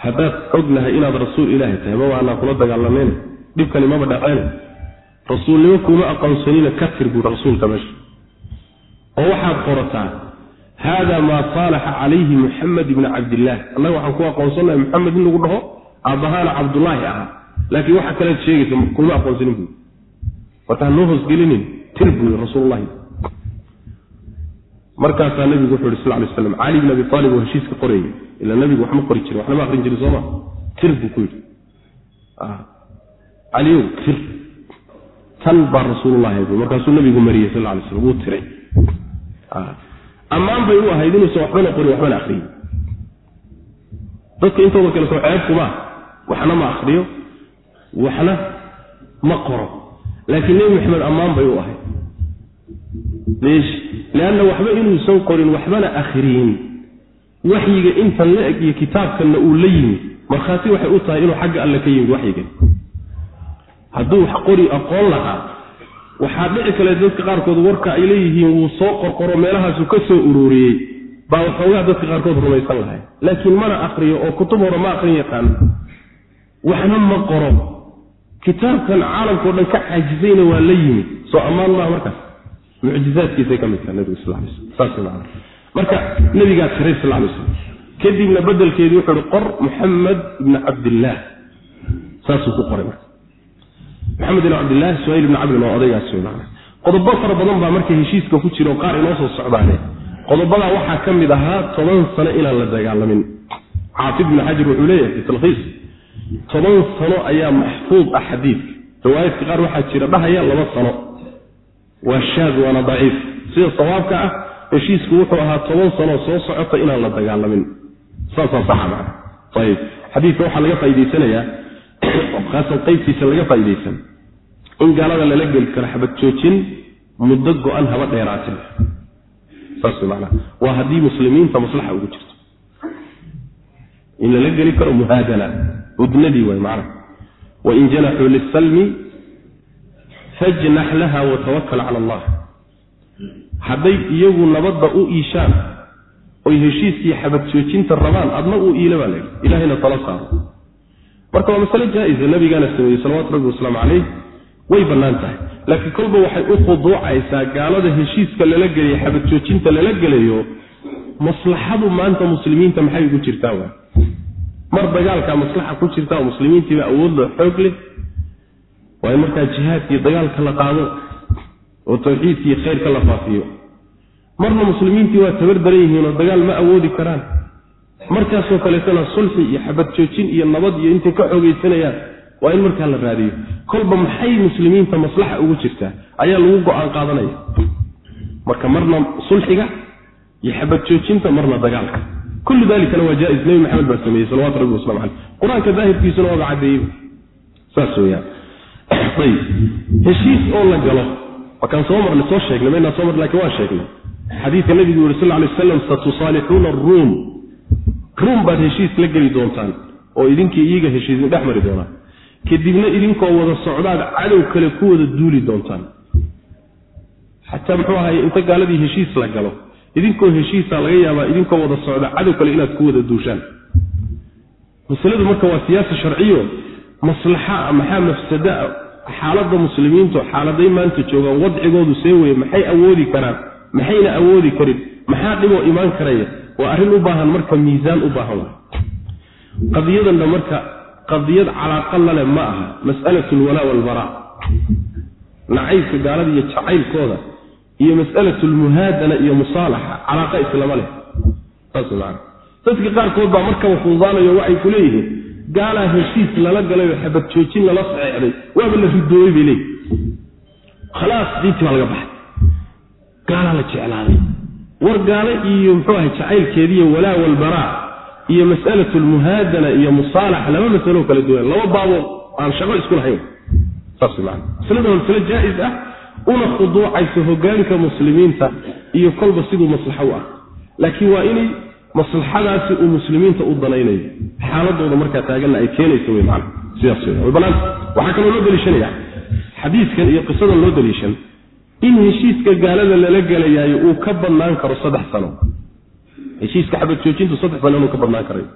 haddaad ognahay inaad rasuul ilaahay tahay ma waanaa kula dagaalamayna dhibkani maba dhaceene rasuulnimo kuma aqoonsanina ka tir buui rasuulka meesha. Oo waxaad qorataa haada maa saalaxa calayhi muxamed ibni cabdillaah annaga waxaan ku aqoonsanahay muxamed in lagu dhaho aabbahaana cabdullaahi ahaa. Laakiin waxa kalead sheegaysa kuma aqoonsanin buui marka hanoo hoosgelinin tir buui rasuululahi markaasaa nabigu wuxu yhi sal lay slam cali bn abi aalib oo heshiiska qorayay ila nabigu wax ma qori jirin waxna ma akrin jirin sooma tir buu ku yidhi. Caliyow tir. Tan baa rasuululahi bu markaasuu nabigu mariyey sal lay slam wuu tiray. Ammaan bay u ahayd inuusan waxbana qorin waxbana akriyin dadka intooda kale soo ceebkuma waxna ma akriyo waxna ma qoro. Laakiin nebi maxamed ammaan bay u ahayd leanna waxba inuusan qorin waxbana akhriyin waxyiga intan la eg iyo kitaabkanna uu la yimid markhaati waxay u tahay inuu xagga alle ka yimid waxyigan hadduu wax qori aqoon lahaa waxaa dhici kale dadka qaarkood warka ay leeyihiin wuu soo qorqoro meelahaasu ka soo ururiyey baa waxoogaa dadka qaarkood rumaysan lahay laakiin mana akriyo oo kutub hore ma akrin yaqaan waxna ma qoro kitaabkan caalamkao dhan ka caajisayna waa la yimid soo ammaan maaha markaas mucjizaadkiisay ka mid taha nabigu sal lay slam saas marka nebigaa tiray sal lay slam. Kadibna bedelkeedii wuxuu uhi qor muxamed ibni cabdillaah saasuu ku qoray marka. Maxamed ibn cabdillaah suhayl ibni camrin oo odaygaas qodobo fara badan baa marka heshiiska ku jira oo qaar inoo soo socdaane. Qodobadaa waxaa ka mid ahaa toban sano inaan la dagaalamin. Xaafid ibni xajar wuxuu leeyahay fi toban sano ayaa maxfuud ah xadiidka riwaayadka qaar waxaa jira dhahaya laba sano waa shaad waana daciif. Sida sawaabka ah heshiisku wuxuu ahaa toban sano soo socota inaan la dagaalamin saasaa saxa macna ayib. Xadiidka waxaa laga faa'idaysanayaa khaasan qaybtiisa laga faa'iidaysan in gaalada lala geli karo xabad joojin muddo go-an haba dheeraatin. Saas macnaha waa haddii muslimiinta maslaxa ugu jirto. In lala geli karo muhaadana udnadii waay macnaha wain janaxuu lisalmi fajnax laha watawakal cala allah. Hadday iyagu nabadda u iishaan oy heshiiskii xabad joojinta rabaan adna uu iila baa layihi ilahayna tala saaro. Marka waa masale jaa-isa nabigaana sameeyey salawatu rabbi wasalaamu calayh way bannaan tahay. Laakiin kolba waxay u khuduucaysaa gaalada heshiiska lala gelayo xabad joojinta lala gelayo maslaxadu maanta muslimiinta maxay ugu jirtaa? Waa mar dagaalkaa maslaxa ku jirta oo muslimiintiiba awoodla xoog leh waa in markaa jihaadkii dagaalka la qaado oo tawxiidkii khayrka la faafiyo marna muslimiintii waa tabar daran oo dagaal ma awoodi karaan. Markaasoo kaleetana sulxi iyo xabad joojin iyo nabad iyo intay ka xoogaysanayaan waa in markaa la raadiyo. Kolba maxay muslimiinta maslaxa ugu jirtaa? Ayaa lagu go'aan qaadanaya. Marka marna sulxiga iyo xabad joojinta marna dagaalka. Kullu dalikana waa jaa-is nebi maxamed baa sameeyey salawatu rabbi waslamu caleyh. Qur'aanka daahirkiisuna waaba caddeeyey. Saas weyaan heshiis oo la galo wakaan soo marnay soo sheegnay maynaa soo marnay laakiin waan sheegnay. Xadiidka nabigu yuri sal lay aslam satusaalixuuna aruum ruum baad heshiis la geli doontaan oo idinkii iyaga heshiisin dhex mari doonaan kadibna idinkoo wada socdaad cadow kale ku wada duuli doontaan. Xataa muxuu ahay inta gaaladii heshiis la galo idinkoo heshiisa laga yaabaa idinkoo wada socda cadow kale inaad ku wada duushaan. Masaladu marka waa siyaasa sharciyo maslaxa maxaa mafsadaa xaaladda muslimiintu xaaladay maanta joogaan wadcigoodu see weye maxay awoodi karaan maxayna awoodi karin maxaa dhiboo imaan karaya? Waa arrin u baahan marka miisaan u baahan qadiyadanna marka qadiyad calaaqa lale ma aha mas'alatu alwalaa walbaraa nacaybka gaalada iyo jacaylkooda iyo mas'alatu lmuhaadana iyo musaalaxa calaaqa islama leh. Saas maana dadka qaarkood baa markaba fududaanayo waxay ku leeyihiin gaalaa heshiis lala galayoo xabad joojin lala saxeexday waaba la ridoobay bay leeyihi khalaas diintii baa laga baxay. Gaalaa la jeclaaday. War gaale iyo muxuu ahay jacaylkeediiyo walaa walbaraa iyo mas'alatu lmuhaadana iyo musaalaxa laba masaloo kala duwan. Laba baabood aan shaqo isku lahayn. Saas maana maslada waa masale jaa-is ah. Una khuduucayso hogaanka muslimiinta iyo kolba siduu maslaxo u ah. Laakiin waa inay maslaxadaasi uu muslimiinta u danaynayo xaaladooda markaa taaganna ay keenayso wey maana sidaas wey way banaanta. Waxaa kaloo loo daliishanaya xadiidkan iyo qisadan loo daliishan in heshiiska gaalada lala gelayaayo uu ka badnaan karo saddex sano. Heshiiska xabad joojintu saddex sano inuu ka badnaan karayo.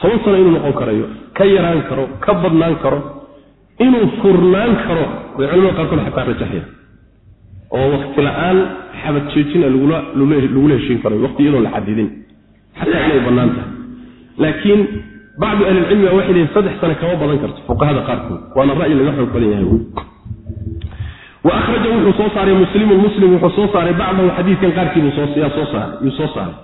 Toban sano inuu noqon karayo ka yaraan karo ka badnaan karo inuu furnaan karo. Bay culamada qaarkood xataa rajaxaya oo wakti la'aan xabad joojina lagula heshiin karayo waqti iyadoon la xadidin xataa inay bannaan tahay. Laakiin bacdu ahlilcilmiga waxay leeyiin saddex sano kama badan karto fuqahada qaarkood. Waana ra'yi laga xoog badan yahay waraja wuxuu soo saaray muslimun muslim wuxuu soo saaray bacdahu xadiidkan qaarkiibuu soo saaray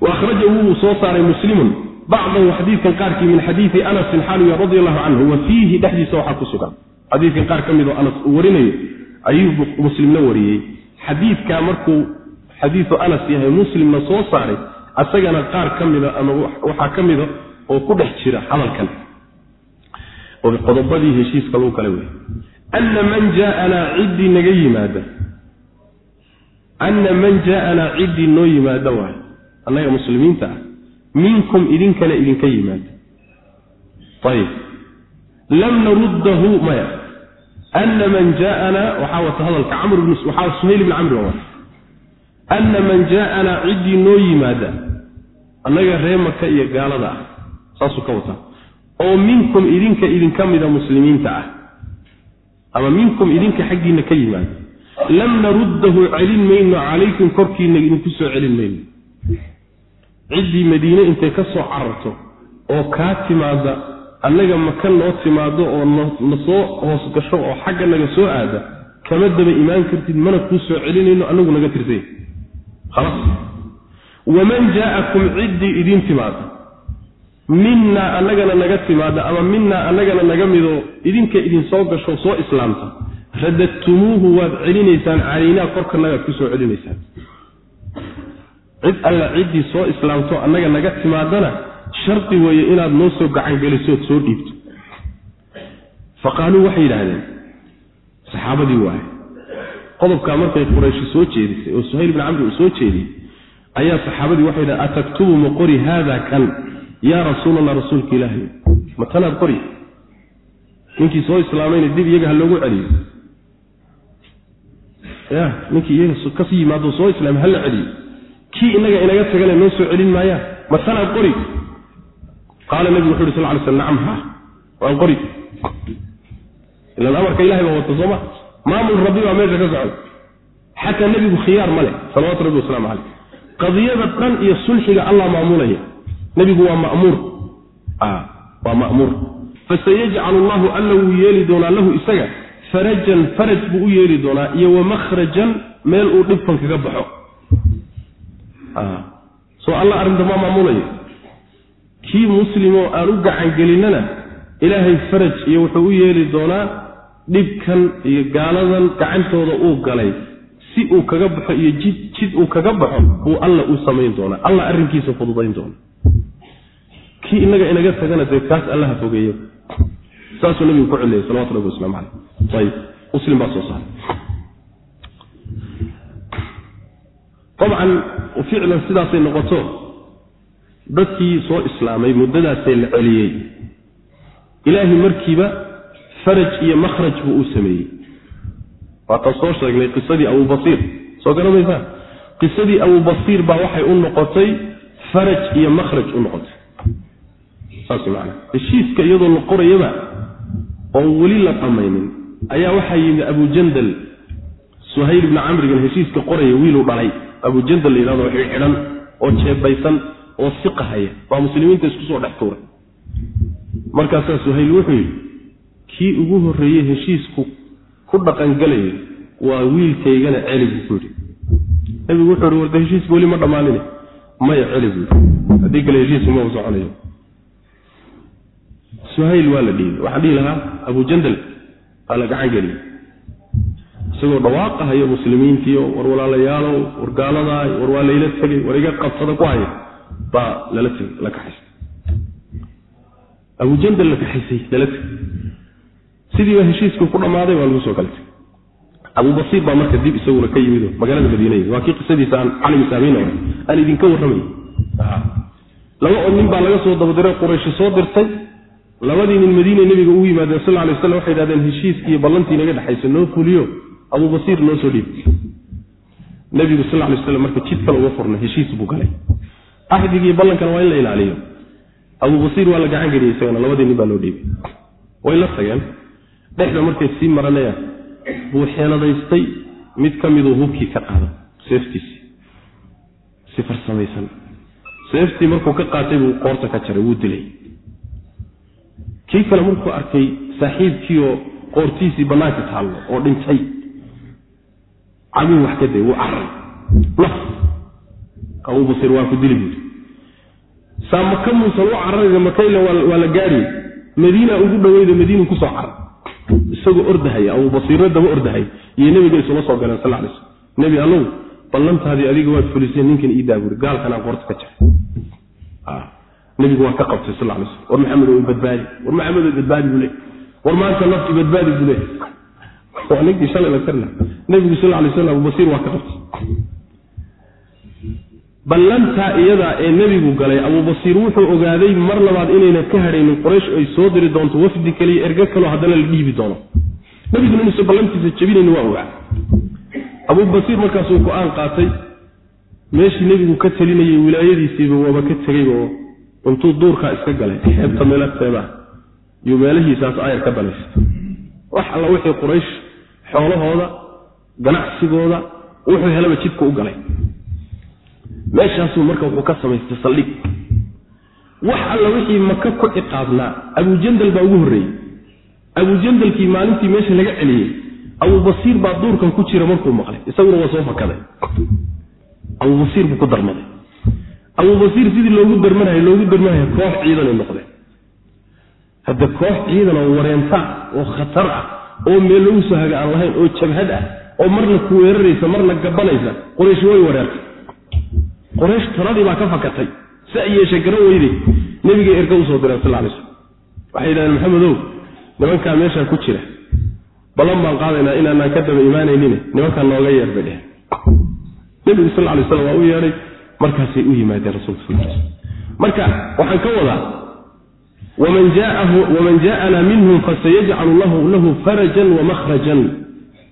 waahraja wuu soo saaray muslimun bacdahu xadiidkan qaarkii min xadiidi anasin xaaliya radi allahu canhu wa fiihi dhexdiisa waxaa ku sugan. Xadiidkan qaar ka midoo anas uu warinayo ayuu muslimna wariyey. Xadiidkaa markuu xadiidu anas yahay muslimna soo saaray asagana qaar ka mida ama waxaa ka mida oo ku dhex jira hadalkan. Qodobadii heshiiska lagu kala wey ana man jaaanaa ciddii naga yimaada. Ana man jaaanaa ciddii noo yimaada waay. Annaga muslimiinta ah. Minkum idinkana idinka yimaada. Ayib lam naruddahu maya. Ana man jaaanaa waxaa wata hadalka camr waxaa suhayl bn camri waa ana man jaaanaa ciddii noo yimaada annaga ree maka iyo gaalada ah saasuu ka wataa oo minkum idinka idinka mida muslimiinta ah ama minkum idinka xaggiinna ka yimaada lam naruddahu celin mayno calaykum korkiinna idinku soo celin mayno. Ciddii madiine intay ka soo cararto oo kaa timaada annaga maka noo timaado oo na soo hoos gasho oo xagga naga soo aada kama daba imaan kartid mana kuu soo celinayno annagu naga tirsay waman jaa'akum ciddii idiin timaada minnaa annagana naga timaada ama minnaa annagana naga midoo idinka idin soo gasho soo islaamta radadtumuuhu waad celinaysaan calaynaa korkanagaad ku soo celinaysaan cid alla ciddii soo islaamto annaga naga timaadana shardi weeye inaad noo soo gacangelisood soo dhiibto fa qaaluu waxay yidhaahdeen saxaabadii waaye qodobkaa markay qurayshi soo jeedisay oo suhayl bin camri uu soo jeediyey ayaa saxaabadii waxay yidhahdeen ataktubu ma qori haada kan? Yaa rasuul allah rasuulka ilaahay ma tanaad qori? Ninkii soo islaamayna dib iyaga ha loogu celiyo. Ya ninkii iyaga kasi yimaado soo islaamay hala celiyo. Kii inaga inaga tagana noo soo celin maayaan ma tanaad qori? Qaala nebigu wuxu uhi sal ly sl nacam ha waan qori. Ilan amarka ilahay baa wata sooma maamul rabbi baa meesha ka socda xataa nebigu khiyaar ma leh salawatu rabbi wasalaamu caleyh qadiyada dhan iyo sulxiga allah maamulaya nebigu waa mamuur. Waa ma'muur. Fasayajcalu llahu alla wuu yeeli doonaa lahu isaga farajan faraj buu u yeeli doonaa iyo wamakhrajan meel uu dhibkan kaga baxo. Soo alla arrinta maa maamulayo kii muslimoo aan u gacangelinana ilaahay faraj iyo wuxuu u yeeli doonaa dhibkan iyo gaaladan gacantooda uu galay si uu kaga baxo iyo jid jid uu kaga baxo buu alla uu samayn doonaa alla arrinkiisa fududayn doona. Kii inaga inaga tagana dee kaas allaha fogeeya saasuu nabigu ku celeeyey salawatu rabbi waslamu caleyh ayib muslim baa soo saaray. Dabcan ficlan sidaasay noqoto dadkii soo islaamay muddadaasay la celiyey. Ilaahay markiiba faraj iyo makhraj buu u sameeyey. Waataan soo sheegnay qisadii abubasiir soo garamaysaan qisadii abubasiir baa waxay u noqotay faraj iyo makhraj u noqotay. Saas maana heshiiska iyadoo la qorayaba oon weli la dhammaynin ayaa waxaa yimid abujandal suhayl ibni camrigan heshiiska qoraya wiiluu dhalay. Abujandal la yidhahdo xidhan oo jeebaysan oo siqahaya. Baa muslimiinta isku soo dhex tuuray. Markaasaa suhayl wuxuu yidhi kii ugu horreeyey heshiisku ku dhaqangelaya waa wiilkaygana celi buu ku yidhi. Nebigu wuxuu ihi warda heshiiska weli ma dhammaanin maya celi buu yidhi haddii kale heshiisku ma u soconayo. Suhayl waa la dhiibay. Waxaan dhihi lahaa abujandal waa la gacan geliyey isagoo dhawaaqahayo muslimiintiio war walaalayaalow war gaaladaay war waa layla tegay war iga qabsada ku haya baa lala tegay la kaxaysay abujandal la kaxaysay lala tegay sidiiba heshiiskii ku dhammaaday waa lagu soo kala tegay abubasiir baa marka dib isaguna ka yimid magaalada madiina waa kii qisadiisa aan calimisaabiin aan idinka warramay. Laba oo nin baa laga soo dabadiray qurayshi soo dirtay. Labadii nin madiina nebiga ugu yimaadeen sal lay slam waxay yidhahdeen heshiiskiiyo ballantii naga dhexaysa noo fuliyo. Abubasiir noo soo dhiib nebigu sal lay slam marka jid kale uga furna heshiis buu galay. Axdigii ballankana waa in la ilaaliyo. Abubasiir waa la gacan geliyey isagana labadii nin baa loo dhiibay. Way la tageen dhexda markay sii maranayaan buu xeeladaystay mid ka miduu hubkii ka qaado seeftiisii si farsamaysan. Seeftii markuu ka qaatay buu qoorta ka jaray wuu dilay. Kii kale markuu arkay saaxiibkiioo qoortiisii bannaanka taallo oo dhintay cabin wax ka day wuu caray naf abubasir waa ku dili buuri saa maka muusan u cararayna makayle waa la gaadhiyey madiina ugu dhaweyda madiinu ku soo caray isagoo ordahaya abubasiirna daba ordahaya iyo nebiga isula soo galeen sal lay slm nebi allow ballantaadii adiga waad fuliseen ninkan ii daaburi gaalkanaa qoorta ka jaray nebigu waa ka qabtay sal lay slm war maxamed o badbaadi war maxamed badbaadi buu le war maanta nafti badbaadi buu le waa ninkii shalay la karla nebigu sal lay slam abubasiir waa ka qabtay ballantaa iyadaa ee nebigu galay abubasiir wuxuu ogaaday mar labaad inayna ka hadhaynin qoraysh ay soo diri doonto wafdi kaliyo erge kaloo haddana la dhiibi doono. Nebiguna inuusan ballantiisa jabinayn waa ogaa abubasiir markaasuu go'aan qaatay meeshii nebigu ka talinayay wilaayadiisiiba waaba ka tegay oo intuu duurkaa iska galay xeebta meelagteeda yuu meelahiisaas ayar ka danaystay wax alla wixii quraysh xoolahooda ganacsigooda wuxuu helaba jidka u galay meeshaasuu marka wuxuu ka samaystay saldhig. Wax alla wixii maka ku ciqaabnaa abujandal baa ugu horreeyey. Abujandalkii maalintii meesha laga celiyey abubasiir baa duurkan ku jira markuu maqlay. Isaguna waa soo fakaday abubasiir buu ku darmaday. Abubasiir sidii loogu darmanaya loogu darmanaya koox ciidanay noqdeen hadda koox ciidan oo wareenta oo khatar ah oo meel lagu soo haga aan lahayn oo jabhad ah oo marna ku weeraraysa marna gabanaysa qoraysh way wareertay qoraysh taladii baa ka fakatay. Si ay yeeshe garan weyday. Nebigay erga u soo direen sal lay slm waxay yidhahdeen maxamedow nimankaa meeshaa ku jira. Ballan baan qaadaynaa inaanaan ka daba imaanaynin. Nimankaa nooga yeer bay dheheen nebigu sal lay slam waa u yeedhay markaasay u yimaadeen rasulka sal l marka waxaan ka wadaa waman jaءana minhum fasayajcalu lahu lahu farajan wamakhrajan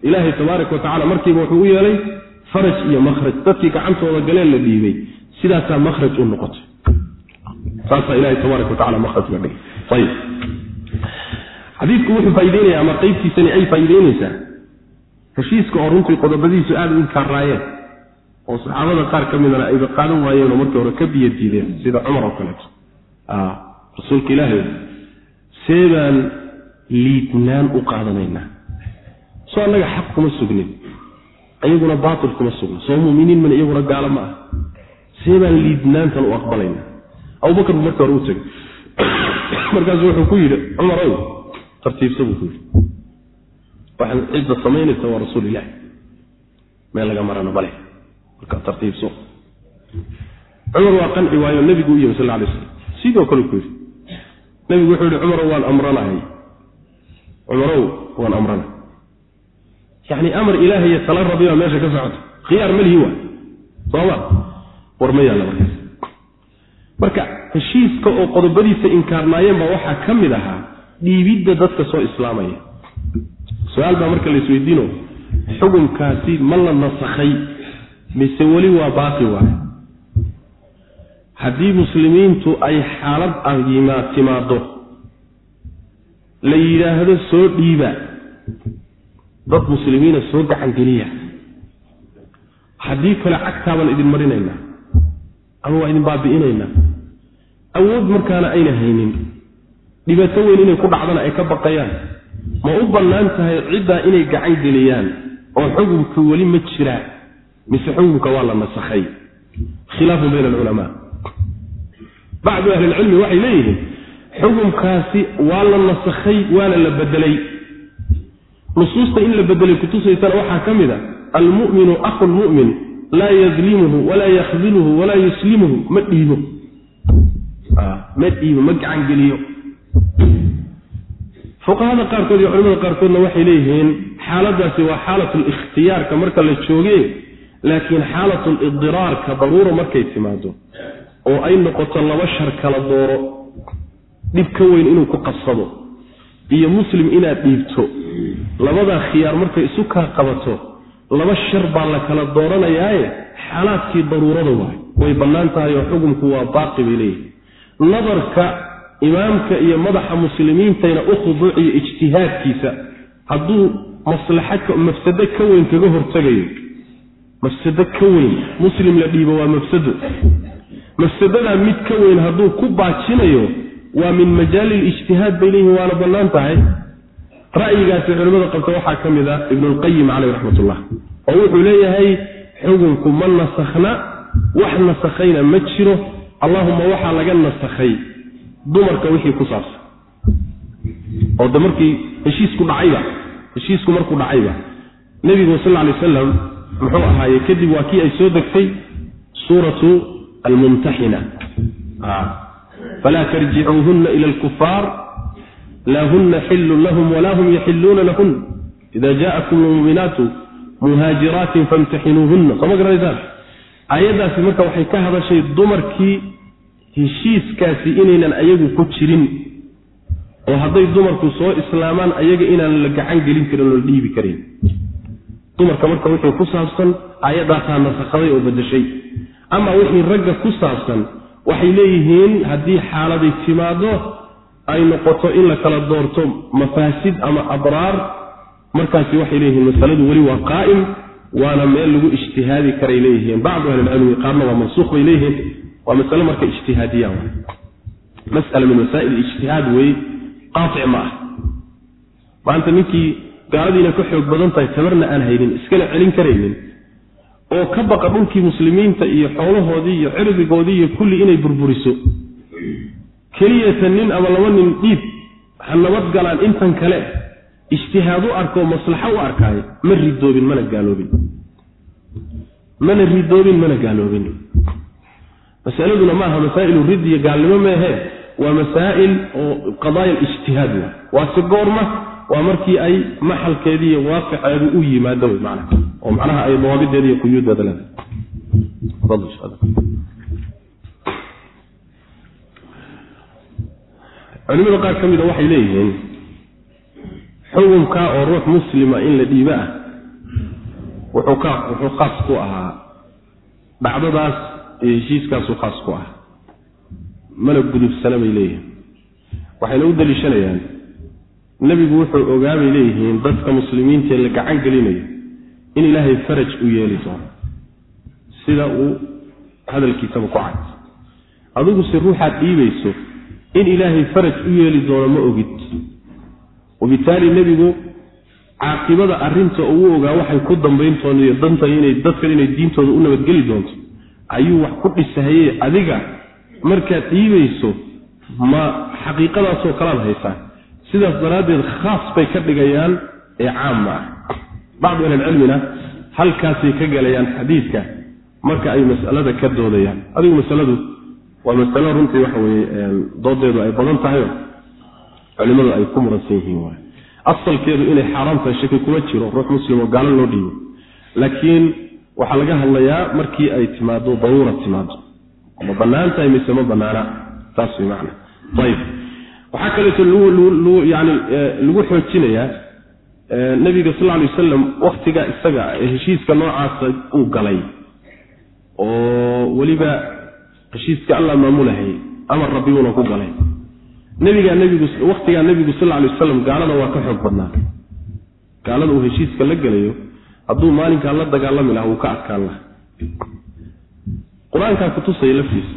ilaahay tabaaraka wa tacala markiiba wuxuu u yeelay faraj iyo makhraj. Dadkii gacantooda galeen la dhiibay sidaasaa makhraj u noqotay. Saasaa ilahay tabaaraka wa tacala makhraj ga dhigay. Ayib xadiidku wuxuu faa'ideynaya ama qeybtiisani ay faa'iideynaysaa heshiiska oo runtii qodobadiisu aada u inkaaraayeen oo saxaabada qaar ka midana ayba qaadan waayeenoo markii hore ka biyo diideen sida cumar oo kaleeto. Rasuulka ilaahay see baan liidnaan u qaadanaynaa. Soo annaga xaq kuma sugnin iyaguna baatil kuma sugna soo muminiin mana iyaguna gaalo ma ah. See baan liidnaantan u aqbalaynaa abubakar buu markii hore u tegay. Markaasu wuxuu ku yidhi cumar ow. Tartiibsa buu ku yidhi. Waxaan cidda samaynaysa waa rasuul ilaahi meel laga marana bale. Marka tartiibso cumar waa qanci waayo nebigu u yimi sal alay slam sidoo kale ku yidhi nebigu wuxuu yihi cumarow waan amranahay. Cumarow waan amranahay yacni amar ilaahaiyo tala rabi baa meesha ka socota khiyaar ma lihi waa. Sooma war ma yaalla markaas. Marka heshiiska oo qodobadiisa inkaarnaayeen baa waxaa ka mid ahaa dhiibidda dadka soo islaamaya. Su'aal baa marka la isweydiino xukunkaasi ma la nasakhay mise weli waa baaqi waay? Haddii muslimiintu ay xaalad ah timaado la yidhaahdo soo dhiiba dad muslimiina soo gacan geliya. Haddii kale cagtaabaan idin marinaynaa. Ama waa idin baabi'inaynaa. Awood markaana ayna haynin. Dhibaato weyn inay ku dhacdana ay ka baqayaan. Ma u bannaan tahay ciddaa inay gacan geliyaan oo xukunka weli ma jiraa mise xukunka waa la nasakhay khilaafun bayna alculamaa bacdu ahlilcilmi waxay leeyihiin xukunkaasi waa la nasakhay waana la bedelay nusuusta in la bedelay kutusaysana waxaa ka mid a almu'minu aqu lmu'min laa yadlimuhu walaa yakdiluhu walaa yuslimuhu ma dhiibo. Ma dhiibo ma gacan geliyo fuqahada qaarkood iyo culamada qaarkoodna waxay leeyihiin xaaladaasi waa xaalatu likhtiyaarka marka la jooge laakiin xaalatu lidiraarka daruura markay timaado oo ay noqoto laba shar kala dooro dhib ka weyn inuu ku qabsado iyo muslim inaad dhiibto labadaa khiyaar markay isu kaa qabato laba shar baa la kala dooranayaaye xaalaadkii daruurada waay way bannaan tahay oo xukumku waa baaqi bay leeyihiin nadarka imaamka iyo madaxa muslimiintayna u khuduuciyo ijtihaadkiisa hadduu maslaxa mafsado ka weyn kaga hortagayo mafsado ka weyn muslim la dhiibo waa mafsado. Mafsadadaa mid ka weyn hadduu ku baajinayo waa min majaali lijtihaad bay leeyihiin waana bannaan tahay ra'yigaasi culimmada qabta waxaa ka mid a ibnulqayim caleyh raxmatullah oo wuxuu leeyahay xukunku ma nasakhna wax nasakhayna ma jiro allahuma waxaa laga nasakhay dumarka wixii ku saabsan. Oo de markii heshiisku dhacayba heshiisku markuu dhacayba nebigu sal alay wasalam muxuu ahaaye kadib waa kii ay soo degtay suuratu almumtaxina falaa tarjicuuhunna ila alkufaar laa huna xillun lahum walaa hum yaxiluuna lahun. Ida jaءakum lmuminaatu muhaajiraatin famtaxinuuhunna soo ma garanaysaan? Aayaddaasi marka waxay ka hadashay dumarkii heshiiskaasi inaynan ayagu ku jirin. Oo hadday dumarku soo islaamaan ayaga inaan la gacan gelin karin oo la dhiibi karin. Dumarka marka wixii ku saabsan aayaddaasaa nasakhaday oo bedeshay ama wixii ragga ku saabsan waxay leeyihiin haddii xaaladay timaado ay noqoto in la kala doorto mafaasid ama abraar markaasi waxay leeyihiin masaladu weli waa qaa'im waana meel lagu ijtihaadi karay leeyihiin. Bacdu ahlilcilmi qaarna waa mansuuq bay leeyihiin waa masale marka ijtihaadiyaan masala min masaa'il ijtihaad wey qaatic ma ah. Maanta ninkii gaaladiina ka xoog badan tahay tabarna aan haynin iskana celin karaynin oo ka baqa dhulkii muslimiinta iyo xoolahoodii iyo cirdigoodii iyo kulli inay burburiso keliyatan nin ama laba nin dhiib ha nabad galaan intan kale. Ijtihaad u arkoo maslaxo u arkaayo ma ridoobin mana gaaloobin. Mana ridoobin mana gaaloobin. Masaladuna maaha masaa'ilu rid iyo gaalnimo meehe waa masaa'il oo qadaaya ijtihaad wa waa si goorma waa markii ay maxalkeedii iyo waaqiceedu u yimaado wy macnaha. Oo macnaha ay dawaabideeda iyo quyuudeeda leedahay culimada qaar ka mida waxay leeyihiin xukunka oo ruux muslima in la dhiibo ah wuxuu ka wuxuu khaas ku ahaa dhacdadaas iyo heshiiskaasuu khaas ku ah mana gudubsana bay leeyihiin. Waxayna u daliishanayaan nebigu wuxuu ogaabay leeyihiin dadka muslimiintaee la gacan gelinayo in ilaahay faraj u yeeli doono sida uu hadalkiisaba ku cad. Adiguse ruuxaad dhiibayso in ilaahay faraj u yeeli doono ma ogid. Wabitaali nebigu caaqibada arrinta uu ogaa waxay ku dambayn doonto iyo danta inay dadkan inay diintooda u nabadgeli doonto. Ayuu wax ku dhisahaye adiga markaad dhiibayso ma xaqiiqadaasoo kalaad haysaa sidaas daraaddeed khaas bay ka dhigayaan ee caamma ah. Bacdu ahlilcilmina halkaasay ka galayaan xadiidka. Marka ay masalada ka doodayaan. Adigu masaladu waa masalo runtii waxa weye doodeedu ay badan tahayo culimadu ay ku muransan yihiin waay asalkeedu inay xaaraam tahay shaki kuma jiro ruux muslim oo gaalo loo dhiibo. Laakiin waxaa laga hadlayaa markii ay timaado daruura timaado ma bannaan tahay mise ma bannaana? Saas way macna. Ayib waxaa kaleeto yani lagu xoojinayaa nabiga sal alay wasalam waktiga isaga ee heshiiska noocaasa uu galay. Oo weliba heshiiska alla maamulahay amar rabbiguuna ku galay. Nabigaa nebigu waktigaa nebigu sal alay wasalam gaalada waa ka xoog badnaa. Gaalada uu heshiiska la gelayo hadduu maalinkaa la dagaalami laha wuu ka adkaan laha qur'aankaa kutusaya laftiisa.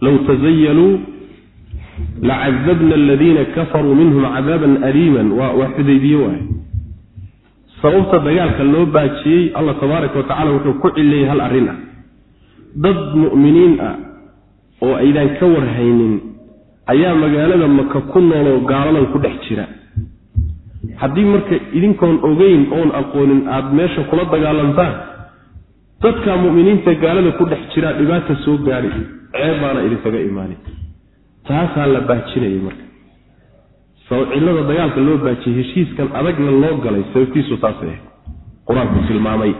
Low tazayaluu lacadabna aladiina kafaruu minhum cadaaban aliiman. Waa xudaybiye waay sababta dagaalka loo baajiyey allah tabaaraka wa tacala wuxuu ku cileeyey hal arrin ah dad mu'miniin ah oo aydaan ka warhaynin ayaa magaalada maka ku nooloo gaaladan ku dhex jira. Haddii marka idinkoon ogeyn oon aqoonin aada meesha kula dagaalantaan dadka mu'miniinta gaalada ku dhex jiraa dhibaata soo gaadhi ceeb baana idinkaga imaanin. Taasaa la baajinayay marka. Cillada dagaalka loo baajiyey heshiiskan adagna loo galay sababtiisu taasay qur'aanku tilmaamay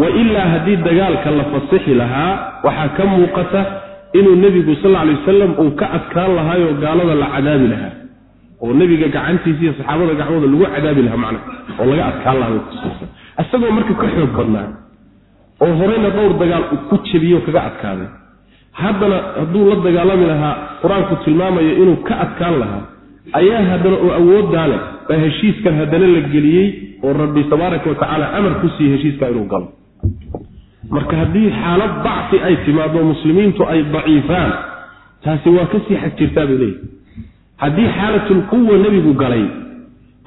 wa ilaa haddii dagaalka la fasixi lahaa waxaa ka muuqata inuu nebigu sal alay wasalam uu ka adkaan lahaayoo gaalada la cadaabi lahaa. Oo nebiga gacantiisa iyo saxaabada gacmooda lagu cadaabi lahaa macna oo laga adkaan lahaa isagoo marka ka xoog badnaa oo horeyna dhowr dagaal ku jebiyo kaga adkaaday. Haddana hadduu la dagaalami lahaa qur'aanku tilmaamayo inuu ka adkaan lahaa ayaa haddana oo awooddaa leh baa heshiiskan haddana la geliyey oo rabbi tabaaraka wa tacaala amar ku siiyey heshiiska inuu galo marka haddii xaalad dacfi ay timaado muslimiintu ay daciifaan taasi waa ka sii xag jirtaa bay leeyihi haddii xaalatulquwa nebigu galay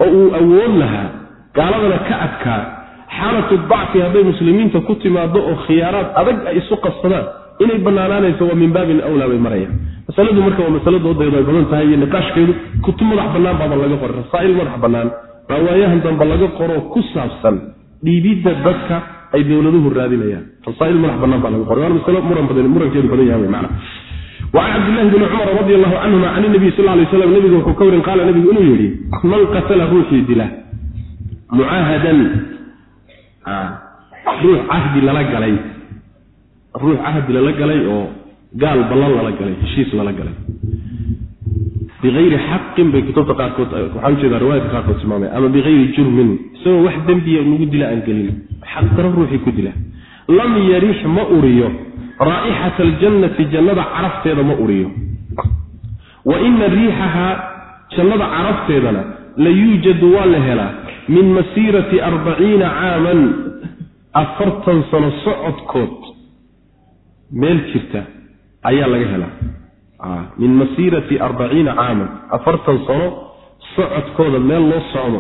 oo uu awood lahaa gaaladana ka adkaa xaalatu dacfi hadday muslimiinta ku timaado oo khiyaaraad adag ay isu qabsadaan inay banaanaanayso waa min baabin awlaa bay marayaan. Masaladu marka waa masalo doodeedu ay badan tahay iyo niqaashkeedu kutub madax bannaan baaba laga qoray rasaa'il madax bannaan baa waayahan dambe laga qoroo ku saabsan dhiibidda dadka ay dowladuhu raadinayaan rasaa'il madax bannaan baa laga qoray waana masalo muran badan murankeedu badan yahay wey macna وعن عبد الله بن عمر رضي الله عنهما عن النبي صلى الله عليه وسلم نبي كور قال نبي إنه يري من قتل روحي دله معاهدا آه. روح عهد للا قلي روح عهد للا قلي أو قال بالله للا قلي شيس للا biayri xaqin bay kutubta qaarkood waxaan u jeedaa riwaayadka qaarkood tilmaamaya ama biayri jurmin isagoo wax dembiya lagu dila aan gelin xaq daro ruuxii ku dila lam yarix ma uriyo raa'ixata aljannati jannada carafteeda ma uriyo wa ina riixaha jannada carafteedana la yuujadu waa la helaa min masiirati arbaciina caaman afartan sano socodkood meel jirta ayaa laga helaa min masiirati arbaciina caaman. Afartan sano socodkooda meel loo socdo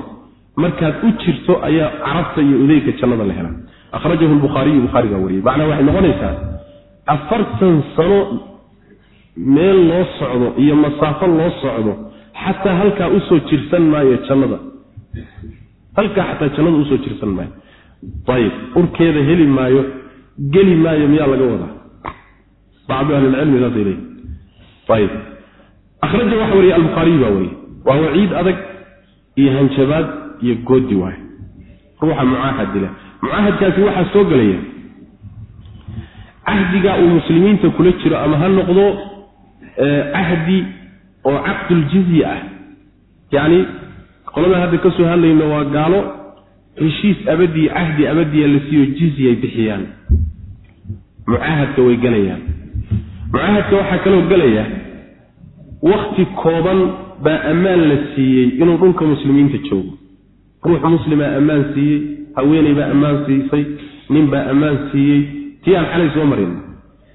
markaad u jirto ayaa carafta iyo udeyga jannada la helaa. Akhrajahu lbukhaariyu bukhaari baa wariyey macnaa waxay noqonaysaa afartan sano meel loo socdo iyo masaafo loo socdo xataa halkaa u soo jirsan maayo jannada. Halkaa xataa jannada u soo jirsan maayo. Ayib urkeeda heli maayo geli maayo miyaa laga wadaa? Bacdu ahlilcilmi saasay leeyi ayib akhraja waxa wariye albukhaariyi baa wariye waa waciid adag iyo hanjabaad iyo goodi waay ruuxa mucaahad dila mucaahadkaasi waxaa soo gelaya cahdigaa uu muslimiinta kula jiro ama ha noqdo cahdi oo caqduljizya ah yacni qoladan hadda ka soo hadlayno waa gaalo heshiis abadii cahdi abadiya la siiyo jizyay bixiyaan mucaahadka way gelayaan mucaahadka waxaa kaloo gelaya wakti kooban baa ammaan la siiyey inuu dhulka muslimiinta joogo. Ruux muslimaa ammaan siiyey haweeney baa ammaan siisay nin baa ammaan siiyey. Tii aan xalay soo marin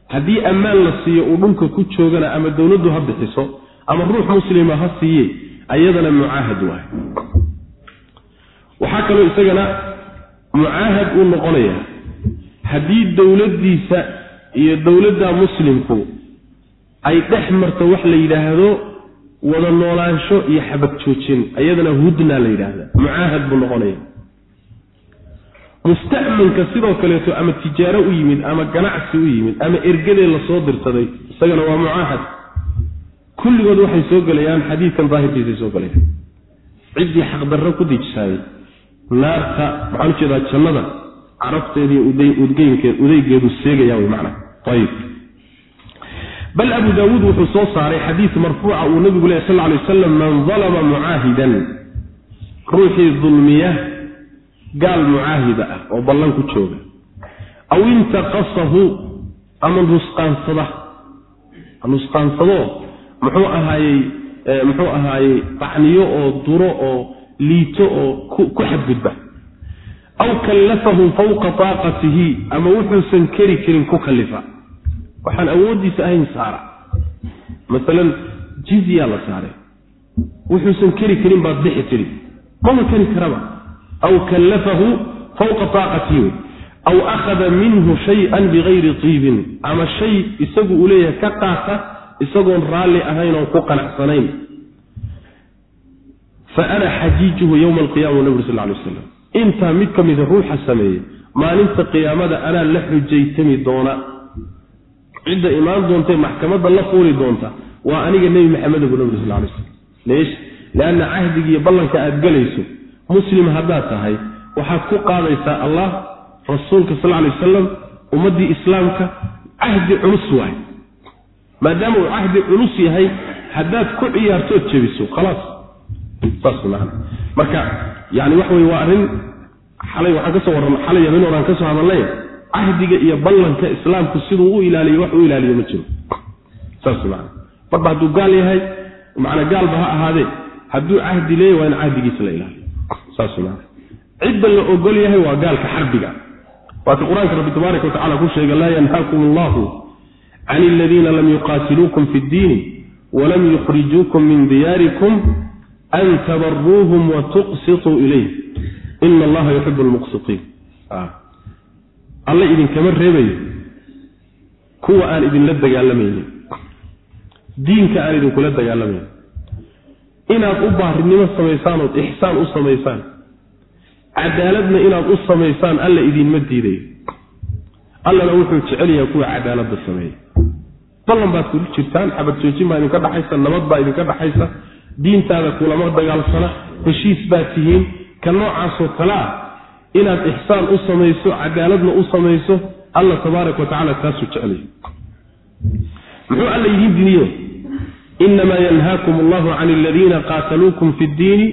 haddii ammaan la siiyo uu dhulka ku joogana ama dowladdu ha bixiso ama ruux muslima ha siiye ayadana mucaahad waay waxaa kaloo isagana mucaahad uu noqonayaa. Haddii dowladdiisa iyo dowladda muslimku ay dhex marto wax la yidhaahdo wada noolaansho iyo xabad joojin ayadana hudna la yidhaahda mucaahad buu noqonaya. Musta'manka sidoo kaleeto ama tijaaro u yimid ama ganacsi u yimid ama ergadee la soo dirsaday isagana waa mucaahad. Kulligood waxay soo gelayaan xadiidkan daahirkiisay soo gelayaan. Ciddii xaqdarro ku dijisaayey naarta maxaan u jeedaa jannada carabteediiy udeygeedu seegaya wy mana ayib bal abu daawuud wuxuu soo saaray xadiis marfuuca uu nabigu leh sal lay waslam man dalama mucaahidan ruuxii dulmiya gaal mucaahida ah oo ballan ku jooga. Aw intaqasahu ama nusqaansada. Nusqaansado muxuu ahaayey muxuu ahaayey tacniyo oo duro oo liito oo ku xadgudba. Aw kallafahu fawqa taaqatihi ama wuxuusan keri karin ku kallifa waxaan awooddiisa ahayn saara. Maalan jizyaa la saaray. Wuxuusan keri karin baad bixi tiri mama keri karaba. Aw kallafahu fawqa taaqatihi wey. Aw akhada minhu shay-an bigayri tiibin. Ama shay isagu uu leeyahay ka qaata isagoon raalli ahayn oon ku qanacsanayn. Fa ana xajiijuhu yowma alqiyama nabi sal ly waslam intaa mid ka mida ruuxa sameeye maalinta qiyaamada anaa la xujaytami doona cidda imaan doontae maxkamadda la fuuli doonta waa aniga nebi maxamed bu nabi sal lay slam leesh lianna cahdigiiyo ballanka aad gelayso muslim haddaad tahay waxaad ku qaadaysaa allah rasuulka sal lay wasalam ummaddii islaamka cahdi culus waay maadaama uu cahdi culus yahay haddaad ku ciyaartood jebiso khalaas. Saas man marka yani waxa wey waa arrin xalay waxaan ka soo warran xalay habeen oraan ka soo hadalnay cahdiga iyo ballanka islaamku siduu u ilaaliyo wax u ilaaliyo ma jiro. Saas man marba hadduu gaal yahay macnaa gaalba ha ahaadee hadduu cahdi leeyahy waa in cahdigiisa la ilaaliyo. Saas man cidda la ogol yahay waa gaalka xarbiga. Waata qur'aanka rabbi tabaaraka watacala ku sheega laa yanhaakum allahu can aladiina lam yuqaatiluukum fi ddiini walam yukhrijuukum min diyaarikum an tabaruuhum wa tuqsituu ilayh ina allaha yuxibu lmuqsitiin alle idinkama reebayo kuwa aan idinla dagaalamaynin diinka aan idinkula dagaalamaynin inaad u baarinimo samaysaan ood ixsaan u samaysaan cadaaladna inaad u samaysaan alla idinma diidayo allana wuxuu jecel yahay kuwa cadaaladda sameeya ballan baad kula jirtaan xabad joojin baa idinka dhaxaysa nabad baa idinka dhaxaysa diintaada kulama dagaalsana heshiis baad tihiin ka noocaasoo kale ah inaad ixsaan u samayso cadaaladna u samayso alla tabaaraka wa tacala taasuu jeclaya muxuu alla idiin diniyo? Inamaa yanhaakum allahu can aladiina qaataluukum fi ddiini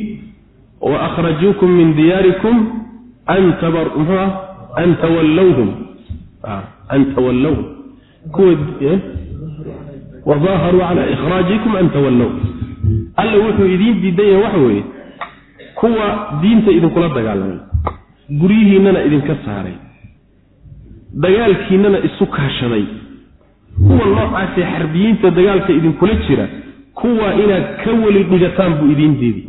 wa akhrajuukum min diyaarikum an an tawallawhum. An tawallawhum. Kuwa wadaaharuu cala ikhraajikum an tawallawhum. Alla wuxuu idiin diidan yahay waxa weeye kuwa diinta idinkula dagaalamay guryihiinnana idinka saaray. Dagaalkiinnana isu kaashaday kuwa noocaasee xarbiyiinta dagaalka idinkula jira kuwa inaad ka weli dhigataan buu idiin diiday.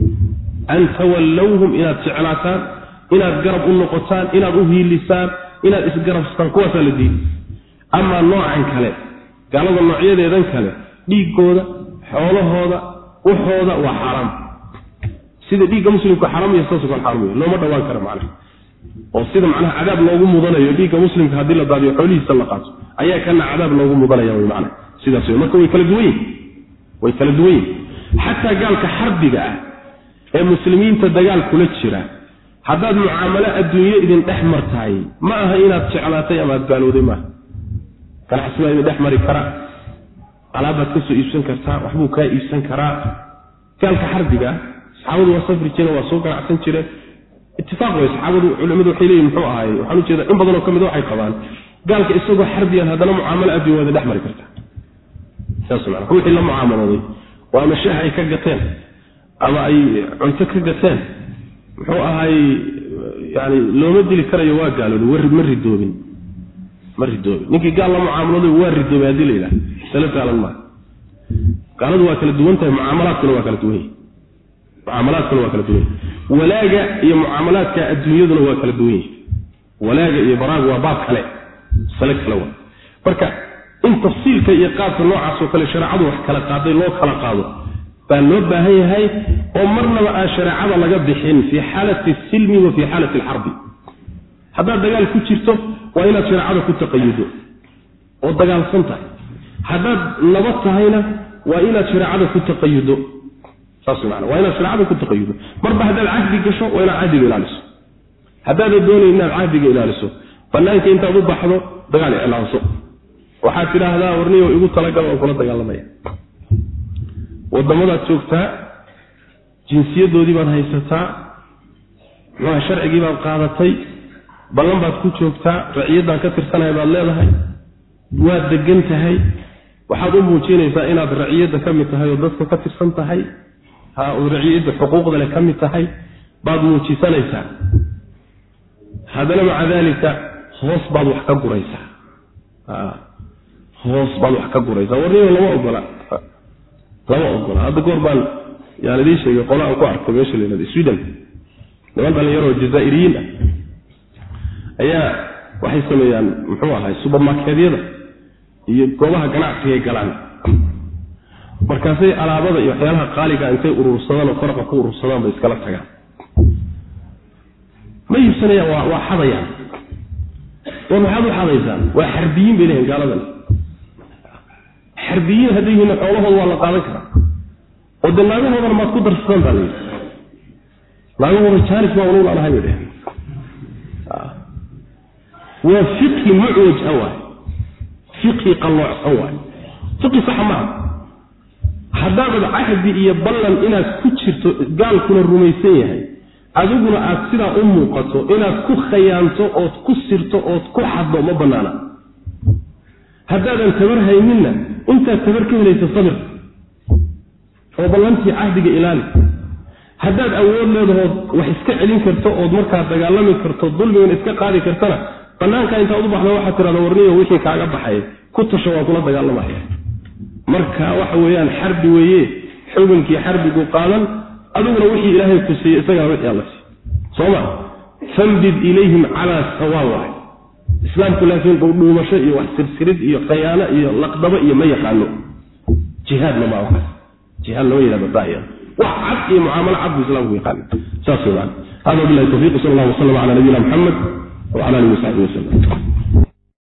An tawallawhum inaad jeclaataan inaad garab u noqotaan inaad u hiilisaan inaad isgarabsataan kuwaasaa la diiday. Amaa noocan kale gaalada noocyadeedan kale dhiiggooda xoolahooda waxooda waa xaaraam sida dhiigga muslimku xaram iyo saasoo kale wey looma dhawaan kara macnaha oo sida macnaha cadaab loogu mudanayo dhiigga muslimka haddii la daadiyo xoolihiisa la qaato ayaa kana cadaab loogu mudanaya wey macnaha. Sidaas wey marka way kala duwan yihiin way kala duwan yihiin xataa gaalka xarbiga ah ee muslimiinta dagaal kula jira haddaad mucaamalo adduunyo idin dhex martahay ma aha inaad jeclaatay ama aad gaalowday maaha. Ganacsi baa idin dhex mari kara alaabaad ka iibsan kartaa waxbuu kaa iibsan karaa. Gaalka xarbiga ah saxaabadu waa safri jireen waa soo ganacsan jireen itifaaq way saxaabadu culimadu waxay leeyihiin muxuu ahaaye waxaan ujeeda in badanoo ka mid waxay qabaan gaalka isagoo xarbiyan haddana mucaamalo adduun waada dhex mari karta. Saas maa ruuxii la mucaamalooday oo ama shaah ay ka gateen ama ay cunto ka gateen. Muxuu ahaay yani looma dili karayo waa gaalooday ma ridoobin. Ma ridoobin. Ninkii gaal la mucaamalooday waa ridoobay haddii la yidhaha sala gaalan maaha. Gaaladu waa kala duwan tahay mucaamalaadkuna waa kala duwan yahi mucaamalaadkuna waa kala duwan. Yahi walaaga iyo mucaamalaadka adduunyaduna waa kala duwan yihi walaaga iyo baraaga waa baab kale. Masale kale waa. Marka in tafsiilka iyo qaabka noocaasoo kale shareecadu wax kala qaaday loo kala qaado baa loo baahan yahay oo marnaba aan shareecada laga bixin fii xaalati silmi wa fii xaalati alxarbi. Haddaad dagaal ku jirto waa inaad shareecada ku taqayudo oo dagaalsan tahay. Haddaad nabad tahayna waa inaad shareecada ku taqayudo waa inaad shareecada ku taqayudo. Marba haddaad cahdi gasho waa inaad cahdiga ilaaliso. Haddaadan doonayn inaad cahdiga ilaaliso banaanka intaad u baxdo dagaal iclaanso waxaad tidhaahdaa warniyo igu talagal waan kula dagaalamaya. Wadamadaad joogtaa jinsiyadoodii baad haysataa muxuuha sharcigii baad qaadatay ballan baad ku joogtaa raciyaddaan ka tirsanaya baad leedahay waad degan tahay. Waxaad u muujinaysaa inaad raciyadda ka mid tahay oo dadka ka tirsan tahay ha oo raciyadda xuquuqda leh ka mid tahay baad muujisanaysaa haddana maca daalika hoos baad wax ka guraysaa hoos baad wax ka guraysaa warnimo lama ogola. Lama ogola. Hadda goor baan yaan idiin sheegay qola aan ku arkay meesha la yihahda sweden. Niman dhalinyaroo jazaairiyiin ah. Ayaa waxay sameeyaan muxuu ahay subermarketyada iyo goobaha ganacsigay galaan markaasay alaabada iyo waxyaalaha qaaliga intay urursadaan oo faraqa ku urursadaan bay iskala tagaan. Ma iibsanayaan waa waa xadayaan. War maxaad u xadaysaan? Waa xarbiyiin bay leeyihiin gaaladan. Xarbiyiin hadday yihiin xoolahooda waa la qaadan karaa. Oo dee naagahoodana maad ku darsataan baa layidhi naagahooda jaanis baa unugu laanahay bay dheheen waa fiqhi mucwaj waay fiqhi qalloocsan waay fiqhi saxa maaha haddaadad cahdi iyo ballan inaad ku jirto gaalkuna rumaysan yahay adiguna aad sidaa u muuqato inaad ku khayaanto ood ku sirto ood ku xaddo ma bannaana. Haddaadan tabar hayninna intaad tabar ka helaysa sabir oo ballantii cahdiga ilaali. Haddaad awood leedahood wax iska celin karto ood markaa dagaalami karto dulmigan iska qaadi kartana banaanka intaad u baxda waxaad tirahda warniyo wixii kaaga baxay ku tasho waan kula dagaalamaya marka waxa weeyaan xarbi weeye xukunkii xarbigu qaadan adiguna wixii ilaahay ku siiye isagana wixii alla siiy sooma fambid ilayhim calaa sawaa waay islaamku laakiin dhuudhuumasho iyo wax sirsirid iyo khayaano iyo laqdabo iyo ma yaqaano. Jihaadna maa waxaas jihaad lama yidhahdo daaya. Wax cad iyo mucaamalo cad buu islaamku yaqaana saas wey hada billahi tawfiiq sal allah waslam cala nabiyina muxamed wcala alihi wasaxbi waslm